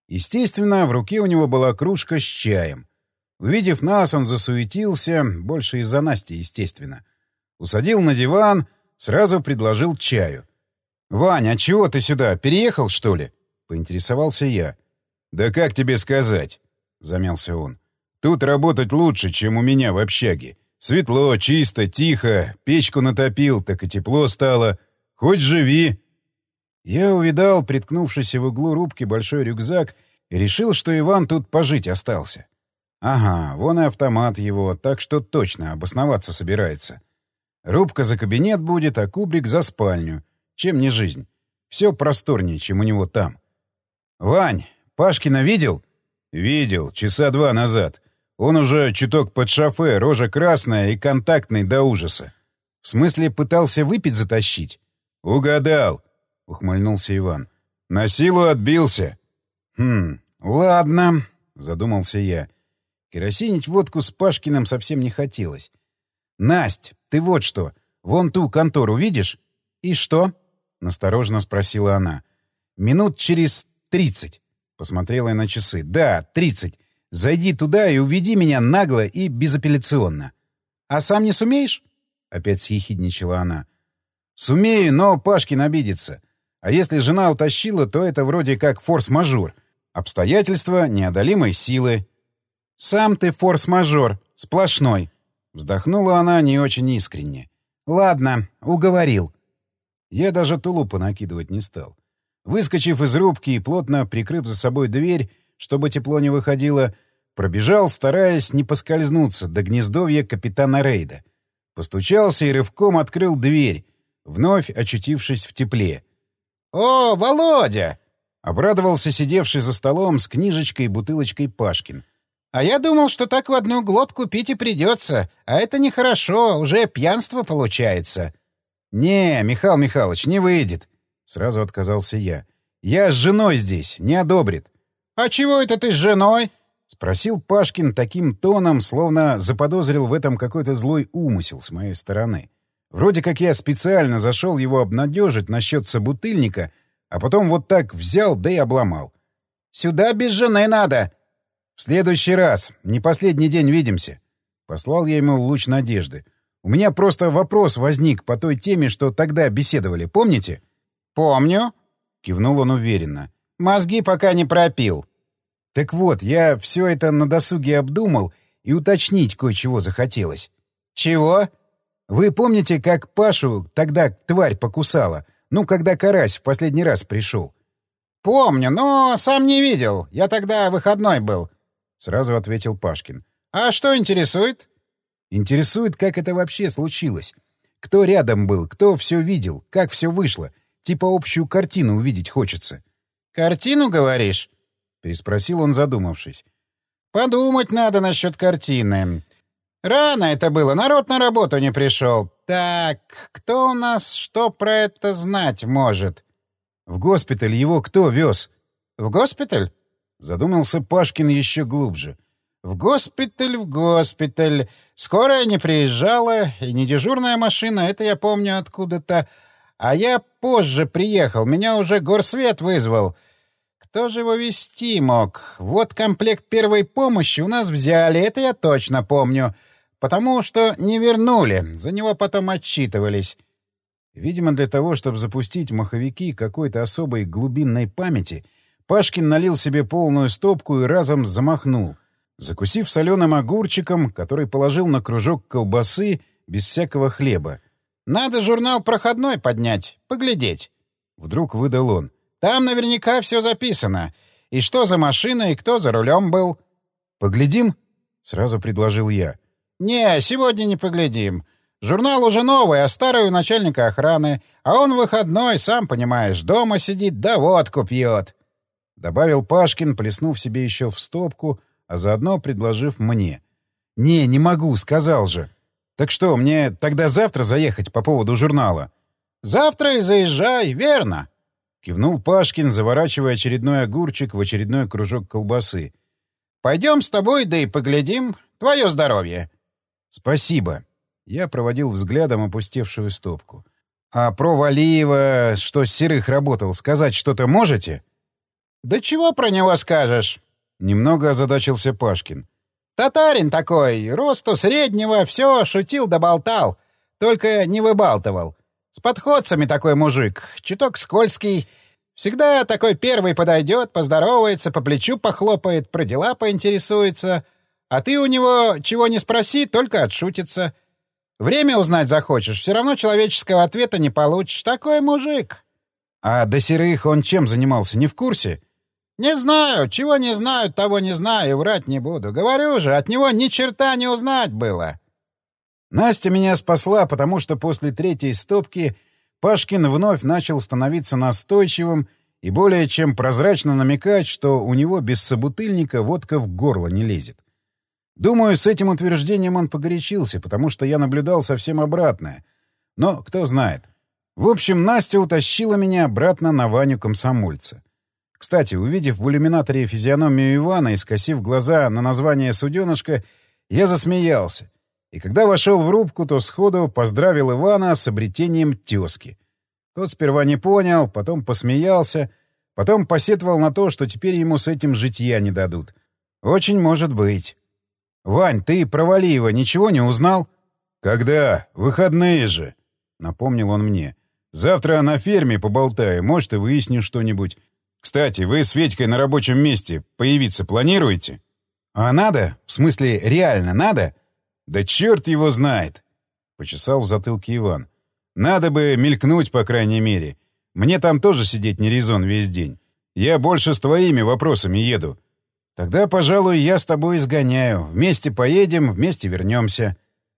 Естественно, в руке у него была кружка с чаем — Увидев нас, он засуетился, больше из-за Насти, естественно. Усадил на диван, сразу предложил чаю. «Вань, а чего ты сюда? Переехал, что ли?» — поинтересовался я. «Да как тебе сказать?» — замялся он. «Тут работать лучше, чем у меня в общаге. Светло, чисто, тихо, печку натопил, так и тепло стало. Хоть живи!» Я увидал приткнувшийся в углу рубки большой рюкзак и решил, что Иван тут пожить остался. Ага, вон и автомат его, так что точно обосноваться собирается. Рубка за кабинет будет, а кубрик за спальню. Чем не жизнь? Все просторнее, чем у него там. «Вань, Пашкина видел?» «Видел, часа два назад. Он уже чуток под шофе, рожа красная и контактный до ужаса. В смысле, пытался выпить затащить?» «Угадал», — ухмыльнулся Иван. «На силу отбился». «Хм, ладно», — задумался я. Керосинить водку с Пашкиным совсем не хотелось. «Насть, ты вот что, вон ту контору видишь?» «И что?» — насторожно спросила она. «Минут через тридцать», — посмотрела я на часы. «Да, тридцать. Зайди туда и уведи меня нагло и безапелляционно». А сам не сумеешь? Опять съехидничала она. Сумею, но Пашкин обидится. А если жена утащила, то это вроде как форс-мажор. Обстоятельства неодолимой силы. Сам ты форс-мажор, сплошной. Вздохнула она не очень искренне. Ладно, уговорил. Я даже тулупа накидывать не стал. Выскочив из рубки и плотно прикрыв за собой дверь, чтобы тепло не выходило, пробежал, стараясь не поскользнуться, до гнездовья капитана Рейда. Постучался и рывком открыл дверь, вновь очутившись в тепле. «О, Володя!» — обрадовался сидевший за столом с книжечкой и бутылочкой Пашкин. «А я думал, что так в одну глотку пить и придется, а это нехорошо, уже пьянство получается». «Не, Михаил Михайлович, не выйдет», — сразу отказался я. «Я с женой здесь, не одобрит». «А чего это ты с женой?» — спросил Пашкин таким тоном, словно заподозрил в этом какой-то злой умысел с моей стороны. Вроде как я специально зашел его обнадежить насчет собутыльника, а потом вот так взял да и обломал. «Сюда без жены надо!» «В следующий раз. Не последний день видимся». Послал я ему луч надежды. «У меня просто вопрос возник по той теме, что тогда беседовали. Помните?» «Помню», — кивнул он уверенно. «Мозги пока не пропил». «Так вот, я все это на досуге обдумал и уточнить кое-чего захотелось». «Чего?» Вы помните, как Пашу тогда тварь покусала? Ну, когда Карась в последний раз пришел? — Помню, но сам не видел. Я тогда выходной был. — сразу ответил Пашкин. — А что интересует? — Интересует, как это вообще случилось. Кто рядом был, кто все видел, как все вышло. Типа общую картину увидеть хочется. — Картину, говоришь? — переспросил он, задумавшись. — Подумать надо насчет картины. Рано это было, народ на работу не пришел. Так, кто у нас что про это знать может? В госпиталь его кто вез? В госпиталь? Задумался Пашкин еще глубже. В госпиталь, в госпиталь. Скорая не приезжала, и не дежурная машина, это я помню откуда-то. А я позже приехал, меня уже горсвет вызвал. Кто же его вести мог? Вот комплект первой помощи у нас взяли, это я точно помню. Потому что не вернули, за него потом отчитывались. Видимо, для того, чтобы запустить маховики какой-то особой глубинной памяти, Пашкин налил себе полную стопку и разом замахнул, закусив соленым огурчиком, который положил на кружок колбасы без всякого хлеба. «Надо журнал проходной поднять, поглядеть», — вдруг выдал он. «Там наверняка все записано. И что за машина, и кто за рулем был». «Поглядим?» — сразу предложил я. «Не, сегодня не поглядим. Журнал уже новый, а старый у начальника охраны. А он выходной, сам понимаешь, дома сидит, да водку пьет». Добавил Пашкин, плеснув себе еще в стопку, а заодно предложив мне. «Не, не могу, сказал же. Так что, мне тогда завтра заехать по поводу журнала?» «Завтра и заезжай, верно?» — кивнул Пашкин, заворачивая очередной огурчик в очередной кружок колбасы. «Пойдем с тобой, да и поглядим. Твое здоровье!» «Спасибо». Я проводил взглядом опустевшую стопку. «А про Валиева, что с Серых работал, сказать что-то можете?» «Да чего про него скажешь?» Немного озадачился Пашкин. «Татарин такой, росту среднего, все шутил да болтал, только не выбалтывал. С подходцами такой мужик, чуток скользкий. Всегда такой первый подойдет, поздоровается, по плечу похлопает, про дела поинтересуется». А ты у него чего не спроси, только отшутится. Время узнать захочешь, все равно человеческого ответа не получишь. Такой мужик. А до серых он чем занимался, не в курсе? Не знаю. Чего не знаю, того не знаю, врать не буду. Говорю же, от него ни черта не узнать было. Настя меня спасла, потому что после третьей стопки Пашкин вновь начал становиться настойчивым и более чем прозрачно намекать, что у него без собутыльника водка в горло не лезет. Думаю, с этим утверждением он погорячился, потому что я наблюдал совсем обратное. Но кто знает. В общем, Настя утащила меня обратно на Ваню комсомольца. Кстати, увидев в иллюминаторе физиономию Ивана и скосив глаза на название суденышка, я засмеялся. И когда вошел в рубку, то сходу поздравил Ивана с обретением тезки. Тот сперва не понял, потом посмеялся, потом посетовал на то, что теперь ему с этим житья не дадут. Очень может быть. «Вань, ты про Валиева ничего не узнал?» «Когда? Выходные же!» — напомнил он мне. «Завтра на ферме поболтаю, может, и выясню что-нибудь. Кстати, вы с Ведькой на рабочем месте появиться планируете?» «А надо? В смысле, реально надо?» «Да черт его знает!» — почесал в затылке Иван. «Надо бы мелькнуть, по крайней мере. Мне там тоже сидеть не резон весь день. Я больше с твоими вопросами еду. Тогда, пожалуй, я с тобой изгоняю. Вместе поедем, вместе вернемся.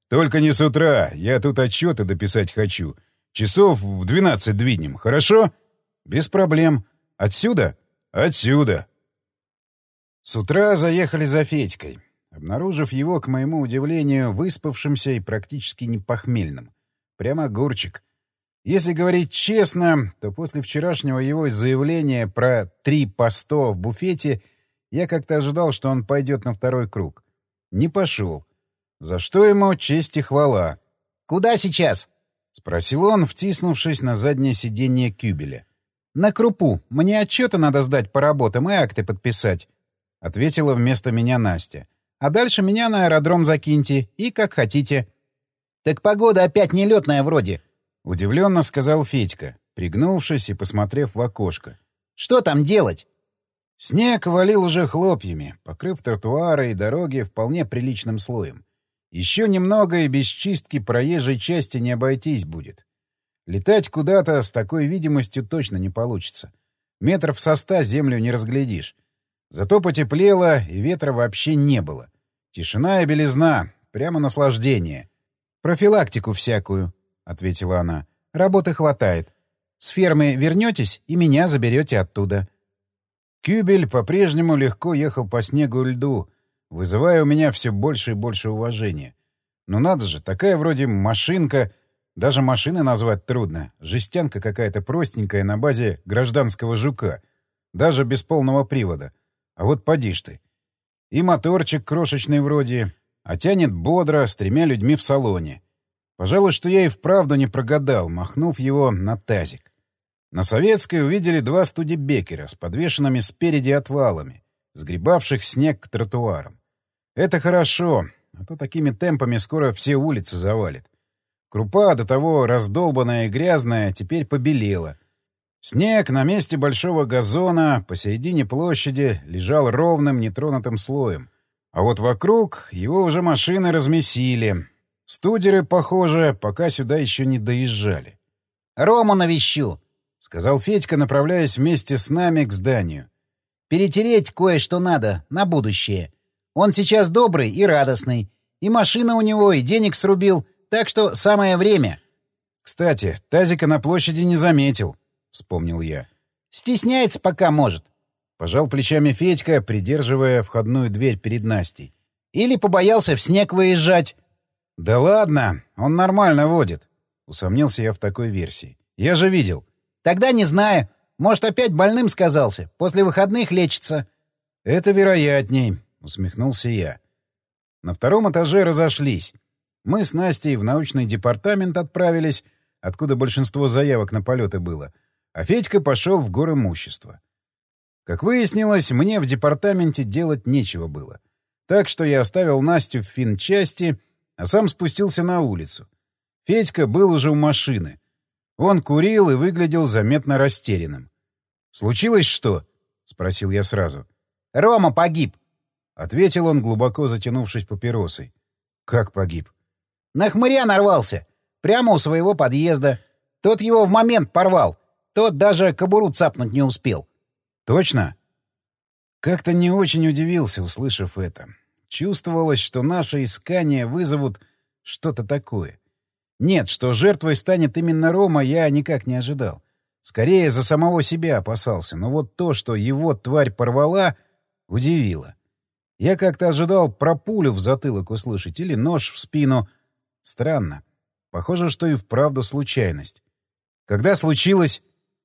Только не с утра. Я тут отчеты дописать хочу. Часов в двенадцать двинем, хорошо? Без проблем. Отсюда? Отсюда. С утра заехали за Федькой, обнаружив его, к моему удивлению, выспавшимся и практически непохмельным. Прямо огурчик. Если говорить честно, то после вчерашнего его заявления про три по сто в буфете — я как-то ожидал, что он пойдет на второй круг. Не пошел. За что ему честь и хвала. «Куда сейчас?» — спросил он, втиснувшись на заднее сиденье кюбеля. «На крупу. Мне отчеты надо сдать по работам и акты подписать», — ответила вместо меня Настя. «А дальше меня на аэродром закиньте, и как хотите». «Так погода опять нелетная вроде», — удивленно сказал Федька, пригнувшись и посмотрев в окошко. «Что там делать?» Снег валил уже хлопьями, покрыв тротуары и дороги вполне приличным слоем. Еще немного, и без чистки проезжей части не обойтись будет. Летать куда-то с такой видимостью точно не получится. Метров со ста землю не разглядишь. Зато потеплело, и ветра вообще не было. Тишина и белизна, прямо наслаждение. «Профилактику всякую», — ответила она. «Работы хватает. С фермы вернетесь и меня заберете оттуда». Кюбель по-прежнему легко ехал по снегу и льду, вызывая у меня все больше и больше уважения. Ну надо же, такая вроде машинка, даже машины назвать трудно, жестянка какая-то простенькая на базе гражданского жука, даже без полного привода. А вот поди ж ты. И моторчик крошечный вроде, а тянет бодро, с тремя людьми в салоне. Пожалуй, что я и вправду не прогадал, махнув его на тазик. На Советской увидели два студебекера с подвешенными спереди отвалами, сгребавших снег к тротуарам. Это хорошо, а то такими темпами скоро все улицы завалит. Крупа, до того раздолбанная и грязная, теперь побелела. Снег на месте большого газона посередине площади лежал ровным, нетронутым слоем. А вот вокруг его уже машины размесили. Студеры, похоже, пока сюда еще не доезжали. «Рому навещу!» — сказал Федька, направляясь вместе с нами к зданию. «Перетереть кое-что надо, на будущее. Он сейчас добрый и радостный. И машина у него, и денег срубил, так что самое время». «Кстати, тазика на площади не заметил», — вспомнил я. «Стесняется пока, может». Пожал плечами Федька, придерживая входную дверь перед Настей. «Или побоялся в снег выезжать». «Да ладно, он нормально водит», — усомнился я в такой версии. «Я же видел». Тогда не знаю. Может, опять больным сказался. После выходных лечится. — Это вероятней, — усмехнулся я. На втором этаже разошлись. Мы с Настей в научный департамент отправились, откуда большинство заявок на полеты было, а Федька пошел в горы имущества. Как выяснилось, мне в департаменте делать нечего было. Так что я оставил Настю в финчасти, а сам спустился на улицу. Федька был уже у машины — он курил и выглядел заметно растерянным. «Случилось что?» — спросил я сразу. «Рома погиб», — ответил он, глубоко затянувшись папиросой. «Как погиб?» «На хмыря нарвался. Прямо у своего подъезда. Тот его в момент порвал. Тот даже кобуру цапнуть не успел». «Точно?» Как-то не очень удивился, услышав это. Чувствовалось, что наши искания вызовут что-то такое. Нет, что жертвой станет именно Рома, я никак не ожидал. Скорее, за самого себя опасался, но вот то, что его тварь порвала, удивило. Я как-то ожидал про пулю в затылок услышать или нож в спину. Странно. Похоже, что и вправду случайность. Когда случилось?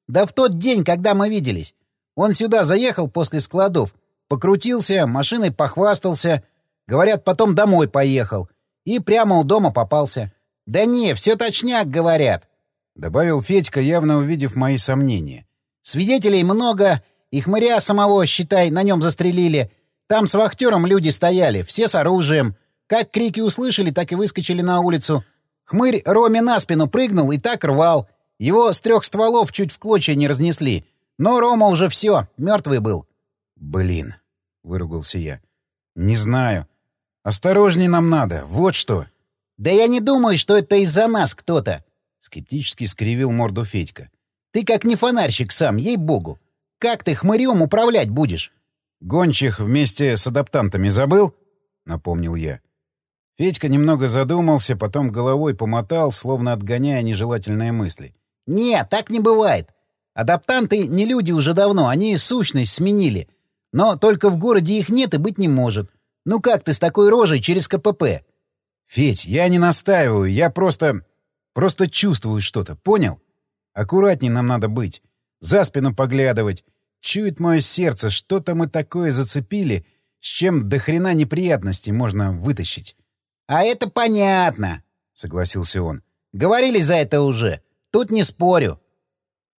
Да в тот день, когда мы виделись. Он сюда заехал после складов, покрутился, машиной похвастался. Говорят, потом домой поехал. И прямо у дома попался. «Да не, все точняк, говорят», — добавил Федька, явно увидев мои сомнения. «Свидетелей много, и хмыря самого, считай, на нем застрелили. Там с вахтером люди стояли, все с оружием. Как крики услышали, так и выскочили на улицу. Хмырь Роме на спину прыгнул и так рвал. Его с трех стволов чуть в клочья не разнесли. Но Рома уже все, мертвый был. «Блин», — выругался я. «Не знаю. Осторожней нам надо, вот что». «Да я не думаю, что это из-за нас кто-то», — скептически скривил морду Федька. «Ты как не фонарщик сам, ей-богу. Как ты хмырем управлять будешь?» «Гончих вместе с адаптантами забыл?» — напомнил я. Федька немного задумался, потом головой помотал, словно отгоняя нежелательные мысли. «Не, так не бывает. Адаптанты не люди уже давно, они сущность сменили. Но только в городе их нет и быть не может. Ну как ты с такой рожей через КПП?» «Федь, я не настаиваю, я просто... просто чувствую что-то, понял? Аккуратней нам надо быть. За спину поглядывать. Чует мое сердце, что-то мы такое зацепили, с чем до хрена неприятностей можно вытащить. «А это понятно», — согласился он. «Говорили за это уже. Тут не спорю».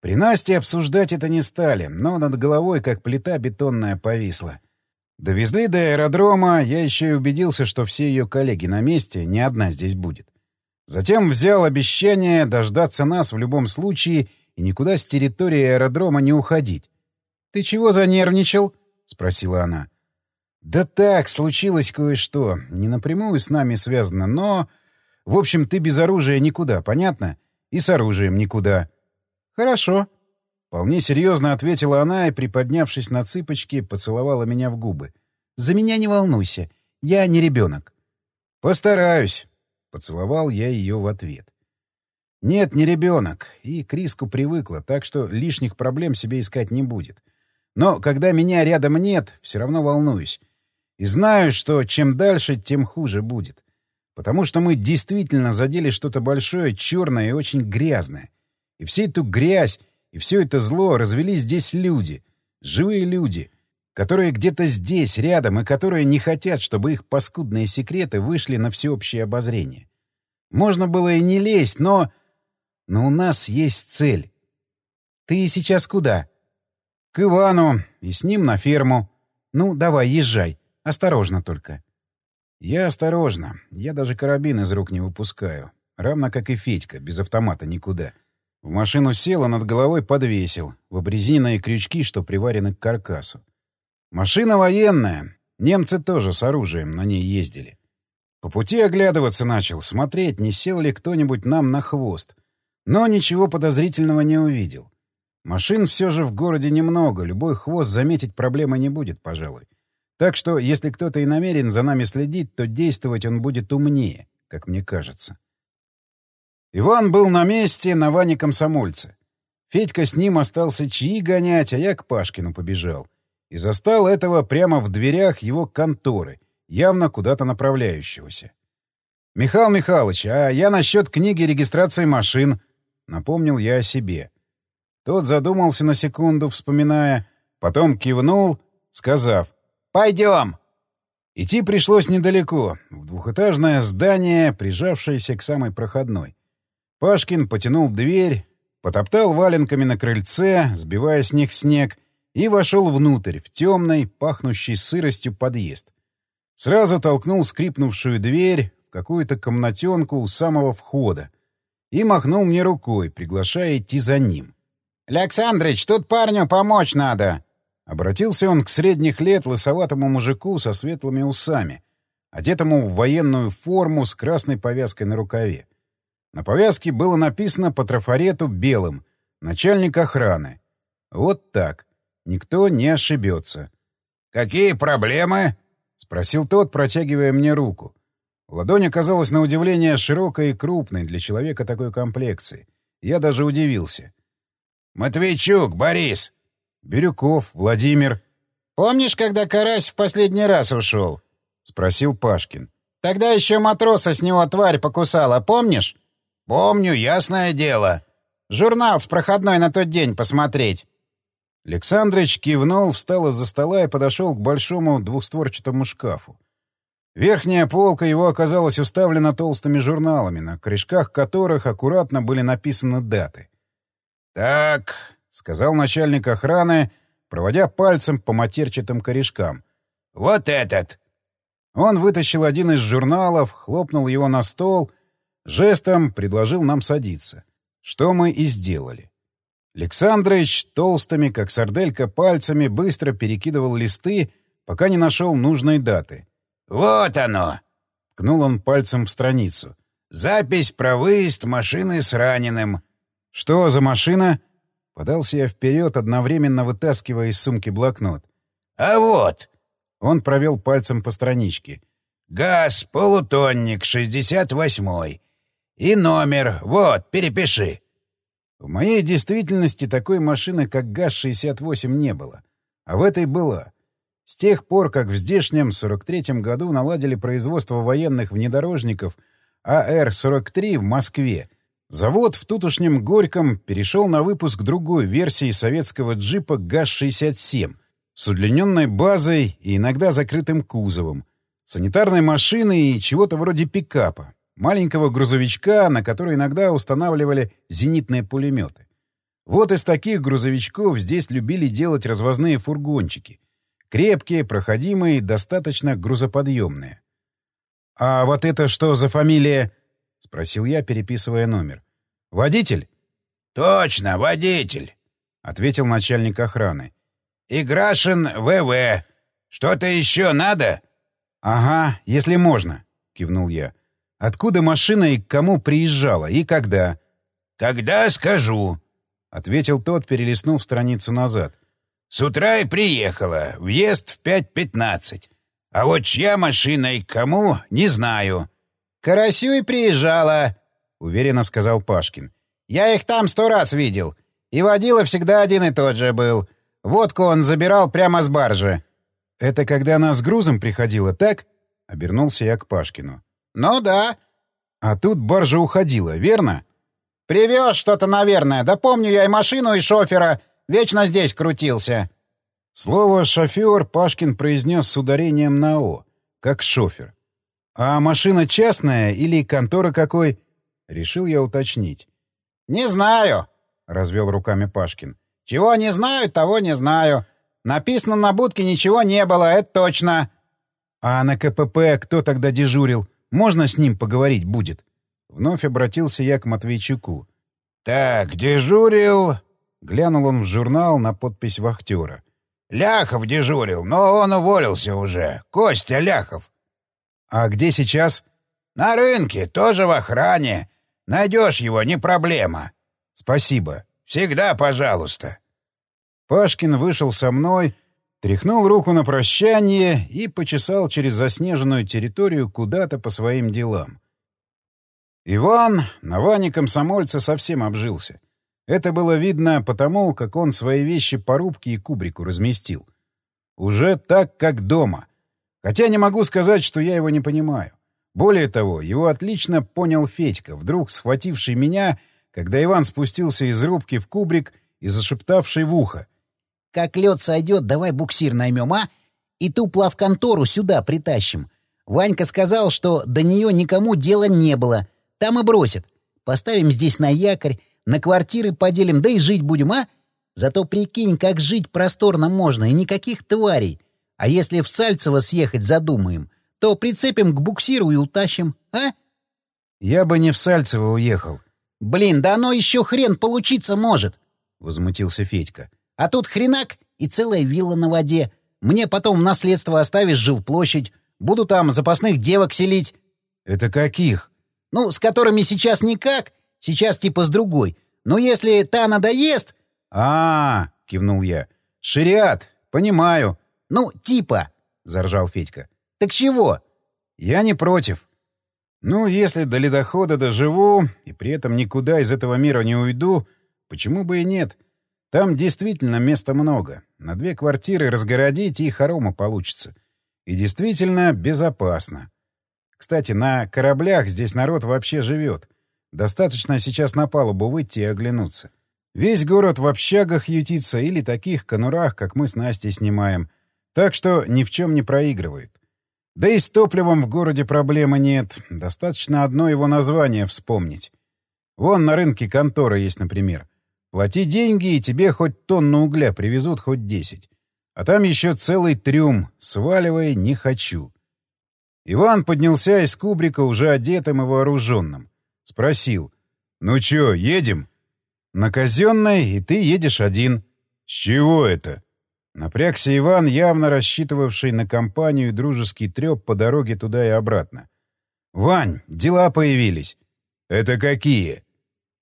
При Насте обсуждать это не стали, но над головой как плита бетонная повисла. Довезли до аэродрома, я еще и убедился, что все ее коллеги на месте, ни одна здесь будет. Затем взял обещание дождаться нас в любом случае и никуда с территории аэродрома не уходить. «Ты чего занервничал?» — спросила она. «Да так, случилось кое-что. Не напрямую с нами связано, но... В общем, ты без оружия никуда, понятно? И с оружием никуда». «Хорошо». Вполне серьезно ответила она и, приподнявшись на цыпочки, поцеловала меня в губы. «За меня не волнуйся. Я не ребенок». «Постараюсь», — поцеловал я ее в ответ. «Нет, не ребенок. И к риску привыкла, так что лишних проблем себе искать не будет. Но когда меня рядом нет, все равно волнуюсь. И знаю, что чем дальше, тем хуже будет. Потому что мы действительно задели что-то большое, черное и очень грязное. И всю эту грязь и все это зло развели здесь люди, живые люди, которые где-то здесь, рядом, и которые не хотят, чтобы их паскудные секреты вышли на всеобщее обозрение. Можно было и не лезть, но... Но у нас есть цель. Ты сейчас куда? К Ивану, и с ним на ферму. Ну, давай, езжай. Осторожно только. Я осторожно. Я даже карабин из рук не выпускаю. Равно как и Федька, без автомата никуда. В машину сел, а над головой подвесил. В обрезиненные крючки, что приварены к каркасу. Машина военная. Немцы тоже с оружием на ней ездили. По пути оглядываться начал, смотреть, не сел ли кто-нибудь нам на хвост. Но ничего подозрительного не увидел. Машин все же в городе немного, любой хвост заметить проблемы не будет, пожалуй. Так что, если кто-то и намерен за нами следить, то действовать он будет умнее, как мне кажется. Иван был на месте на Ване комсомольце. Федька с ним остался чьи гонять, а я к Пашкину побежал. И застал этого прямо в дверях его конторы, явно куда-то направляющегося. «Михаил Михайлович, а я насчет книги регистрации машин», — напомнил я о себе. Тот задумался на секунду, вспоминая, потом кивнул, сказав «Пойдем!» Идти пришлось недалеко, в двухэтажное здание, прижавшееся к самой проходной. Пашкин потянул дверь, потоптал валенками на крыльце, сбивая с них снег, и вошел внутрь, в темный, пахнущий сыростью подъезд. Сразу толкнул скрипнувшую дверь в какую-то комнатенку у самого входа и махнул мне рукой, приглашая идти за ним. «Александрыч, тут парню помочь надо!» Обратился он к средних лет лысоватому мужику со светлыми усами, одетому в военную форму с красной повязкой на рукаве. На повязке было написано по трафарету белым «Начальник охраны». Вот так. Никто не ошибется. «Какие проблемы?» — спросил тот, протягивая мне руку. Ладонь оказалась на удивление широкой и крупной для человека такой комплекции. Я даже удивился. «Матвейчук, Борис!» Бирюков, Владимир. «Помнишь, когда Карась в последний раз ушел?» — спросил Пашкин. «Тогда еще матроса с него тварь покусала, помнишь?» «Помню, ясное дело. Журнал с проходной на тот день посмотреть». Александрыч кивнул, встал из-за стола и подошел к большому двухстворчатому шкафу. Верхняя полка его оказалась уставлена толстыми журналами, на корешках которых аккуратно были написаны даты. «Так, — сказал начальник охраны, проводя пальцем по матерчатым корешкам. «Вот этот!» Он вытащил один из журналов, хлопнул его на стол, Жестом предложил нам садиться. Что мы и сделали. Александрович толстыми, как сарделька, пальцами быстро перекидывал листы, пока не нашел нужной даты. «Вот оно!» — ткнул он пальцем в страницу. «Запись про выезд машины с раненым». «Что за машина?» Подался я вперед, одновременно вытаскивая из сумки блокнот. «А вот!» Он провел пальцем по страничке. «ГАЗ, полутонник, 68-й. И номер, вот, перепиши». В моей действительности такой машины, как ГАЗ-68, не было. А в этой была. С тех пор, как в здешнем 43-м году наладили производство военных внедорожников АР-43 в Москве, завод в тутошнем Горьком перешел на выпуск другой версии советского джипа ГАЗ-67 с удлиненной базой и иногда закрытым кузовом, санитарной машины и чего-то вроде пикапа, маленького грузовичка, на который иногда устанавливали зенитные пулеметы. Вот из таких грузовичков здесь любили делать развозные фургончики. Крепкие, проходимые, достаточно грузоподъемные. «А вот это что за фамилия?» — спросил я, переписывая номер. «Водитель?» «Точно, водитель», — ответил начальник охраны. «Играшин ВВ. Что-то еще надо?» «Ага, если можно», — кивнул я. Откуда машина и к кому приезжала, и когда? — Когда скажу, — ответил тот, перелистнув страницу назад. — С утра и приехала. Въезд в 5.15. А вот чья машина и к кому, не знаю. — Карасю и приезжала, — уверенно сказал Пашкин. — Я их там сто раз видел. И водила всегда один и тот же был. Водку он забирал прямо с баржи. — Это когда она с грузом приходила, так? — обернулся я к Пашкину. «Ну да». «А тут баржа уходила, верно?» «Привез что-то, наверное. Да помню я и машину, и шофера. Вечно здесь крутился». Слово «шофер» Пашкин произнес с ударением на «о», как шофер. «А машина частная или контора какой?» Решил я уточнить. «Не знаю», — развел руками Пашкин. «Чего не знаю, того не знаю. Написано на будке ничего не было, это точно». «А на КПП кто тогда дежурил? Можно с ним поговорить будет?» Вновь обратился я к Матвейчуку. «Так, дежурил...» Глянул он в журнал на подпись вахтера. «Ляхов дежурил, но он уволился уже. Костя Ляхов». «А где сейчас?» «На рынке, тоже в охране. Найдешь его, не проблема». «Спасибо». «Всегда пожалуйста». Пашкин вышел со мной, Тряхнул руку на прощание и почесал через заснеженную территорию куда-то по своим делам. Иван на Ване комсомольца совсем обжился. Это было видно потому, как он свои вещи по рубке и кубрику разместил. Уже так, как дома. Хотя не могу сказать, что я его не понимаю. Более того, его отлично понял Федька, вдруг схвативший меня, когда Иван спустился из рубки в кубрик и зашептавший в ухо. Как лед сойдет, давай буксир наймем, а? И ту плавконтору сюда притащим. Ванька сказал, что до нее никому дела не было. Там и бросят. Поставим здесь на якорь, на квартиры поделим, да и жить будем, а? Зато прикинь, как жить просторно можно, и никаких тварей. А если в Сальцево съехать задумаем, то прицепим к буксиру и утащим, а? Я бы не в Сальцево уехал. Блин, да оно еще хрен получиться может, — возмутился Федька. А тут хренак и целая вилла на воде. Мне потом наследство оставишь жилплощадь. Буду там запасных девок селить. — Это каких? — Ну, с которыми сейчас никак. Сейчас типа с другой. Но если та надоест... А — -а, -а кивнул я. — Шариат. Понимаю. — Ну, типа, — заржал Федька. — Так чего? — Я не против. Ну, если до ледохода доживу и при этом никуда из этого мира не уйду, почему бы и нет? — там действительно места много. На две квартиры разгородить и хорома получится. И действительно безопасно. Кстати, на кораблях здесь народ вообще живет. Достаточно сейчас на палубу выйти и оглянуться. Весь город в общагах ютится или таких конурах, как мы с Настей снимаем. Так что ни в чем не проигрывает. Да и с топливом в городе проблемы нет. Достаточно одно его название вспомнить. Вон на рынке контора есть, например. Плати деньги, и тебе хоть тонну угля привезут, хоть десять. А там еще целый трюм. Сваливай не хочу. Иван поднялся из кубрика уже одетым и вооруженным. Спросил. «Ну чё, едем?» «На казенной, и ты едешь один». «С чего это?» Напрягся Иван, явно рассчитывавший на компанию и дружеский треп по дороге туда и обратно. «Вань, дела появились». «Это какие?»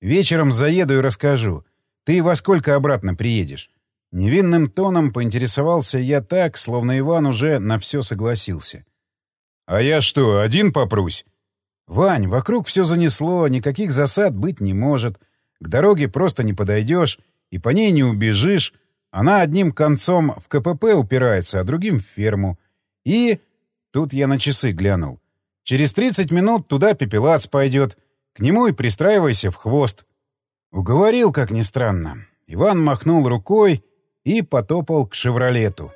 «Вечером заеду и расскажу. Ты во сколько обратно приедешь?» Невинным тоном поинтересовался я так, словно Иван уже на все согласился. «А я что, один попрусь?» «Вань, вокруг все занесло, никаких засад быть не может. К дороге просто не подойдешь, и по ней не убежишь. Она одним концом в КПП упирается, а другим — в ферму. И... Тут я на часы глянул. Через 30 минут туда пепелац пойдет. К нему и пристраивайся в хвост. Уговорил, как ни странно. Иван махнул рукой и потопал к «Шевролету».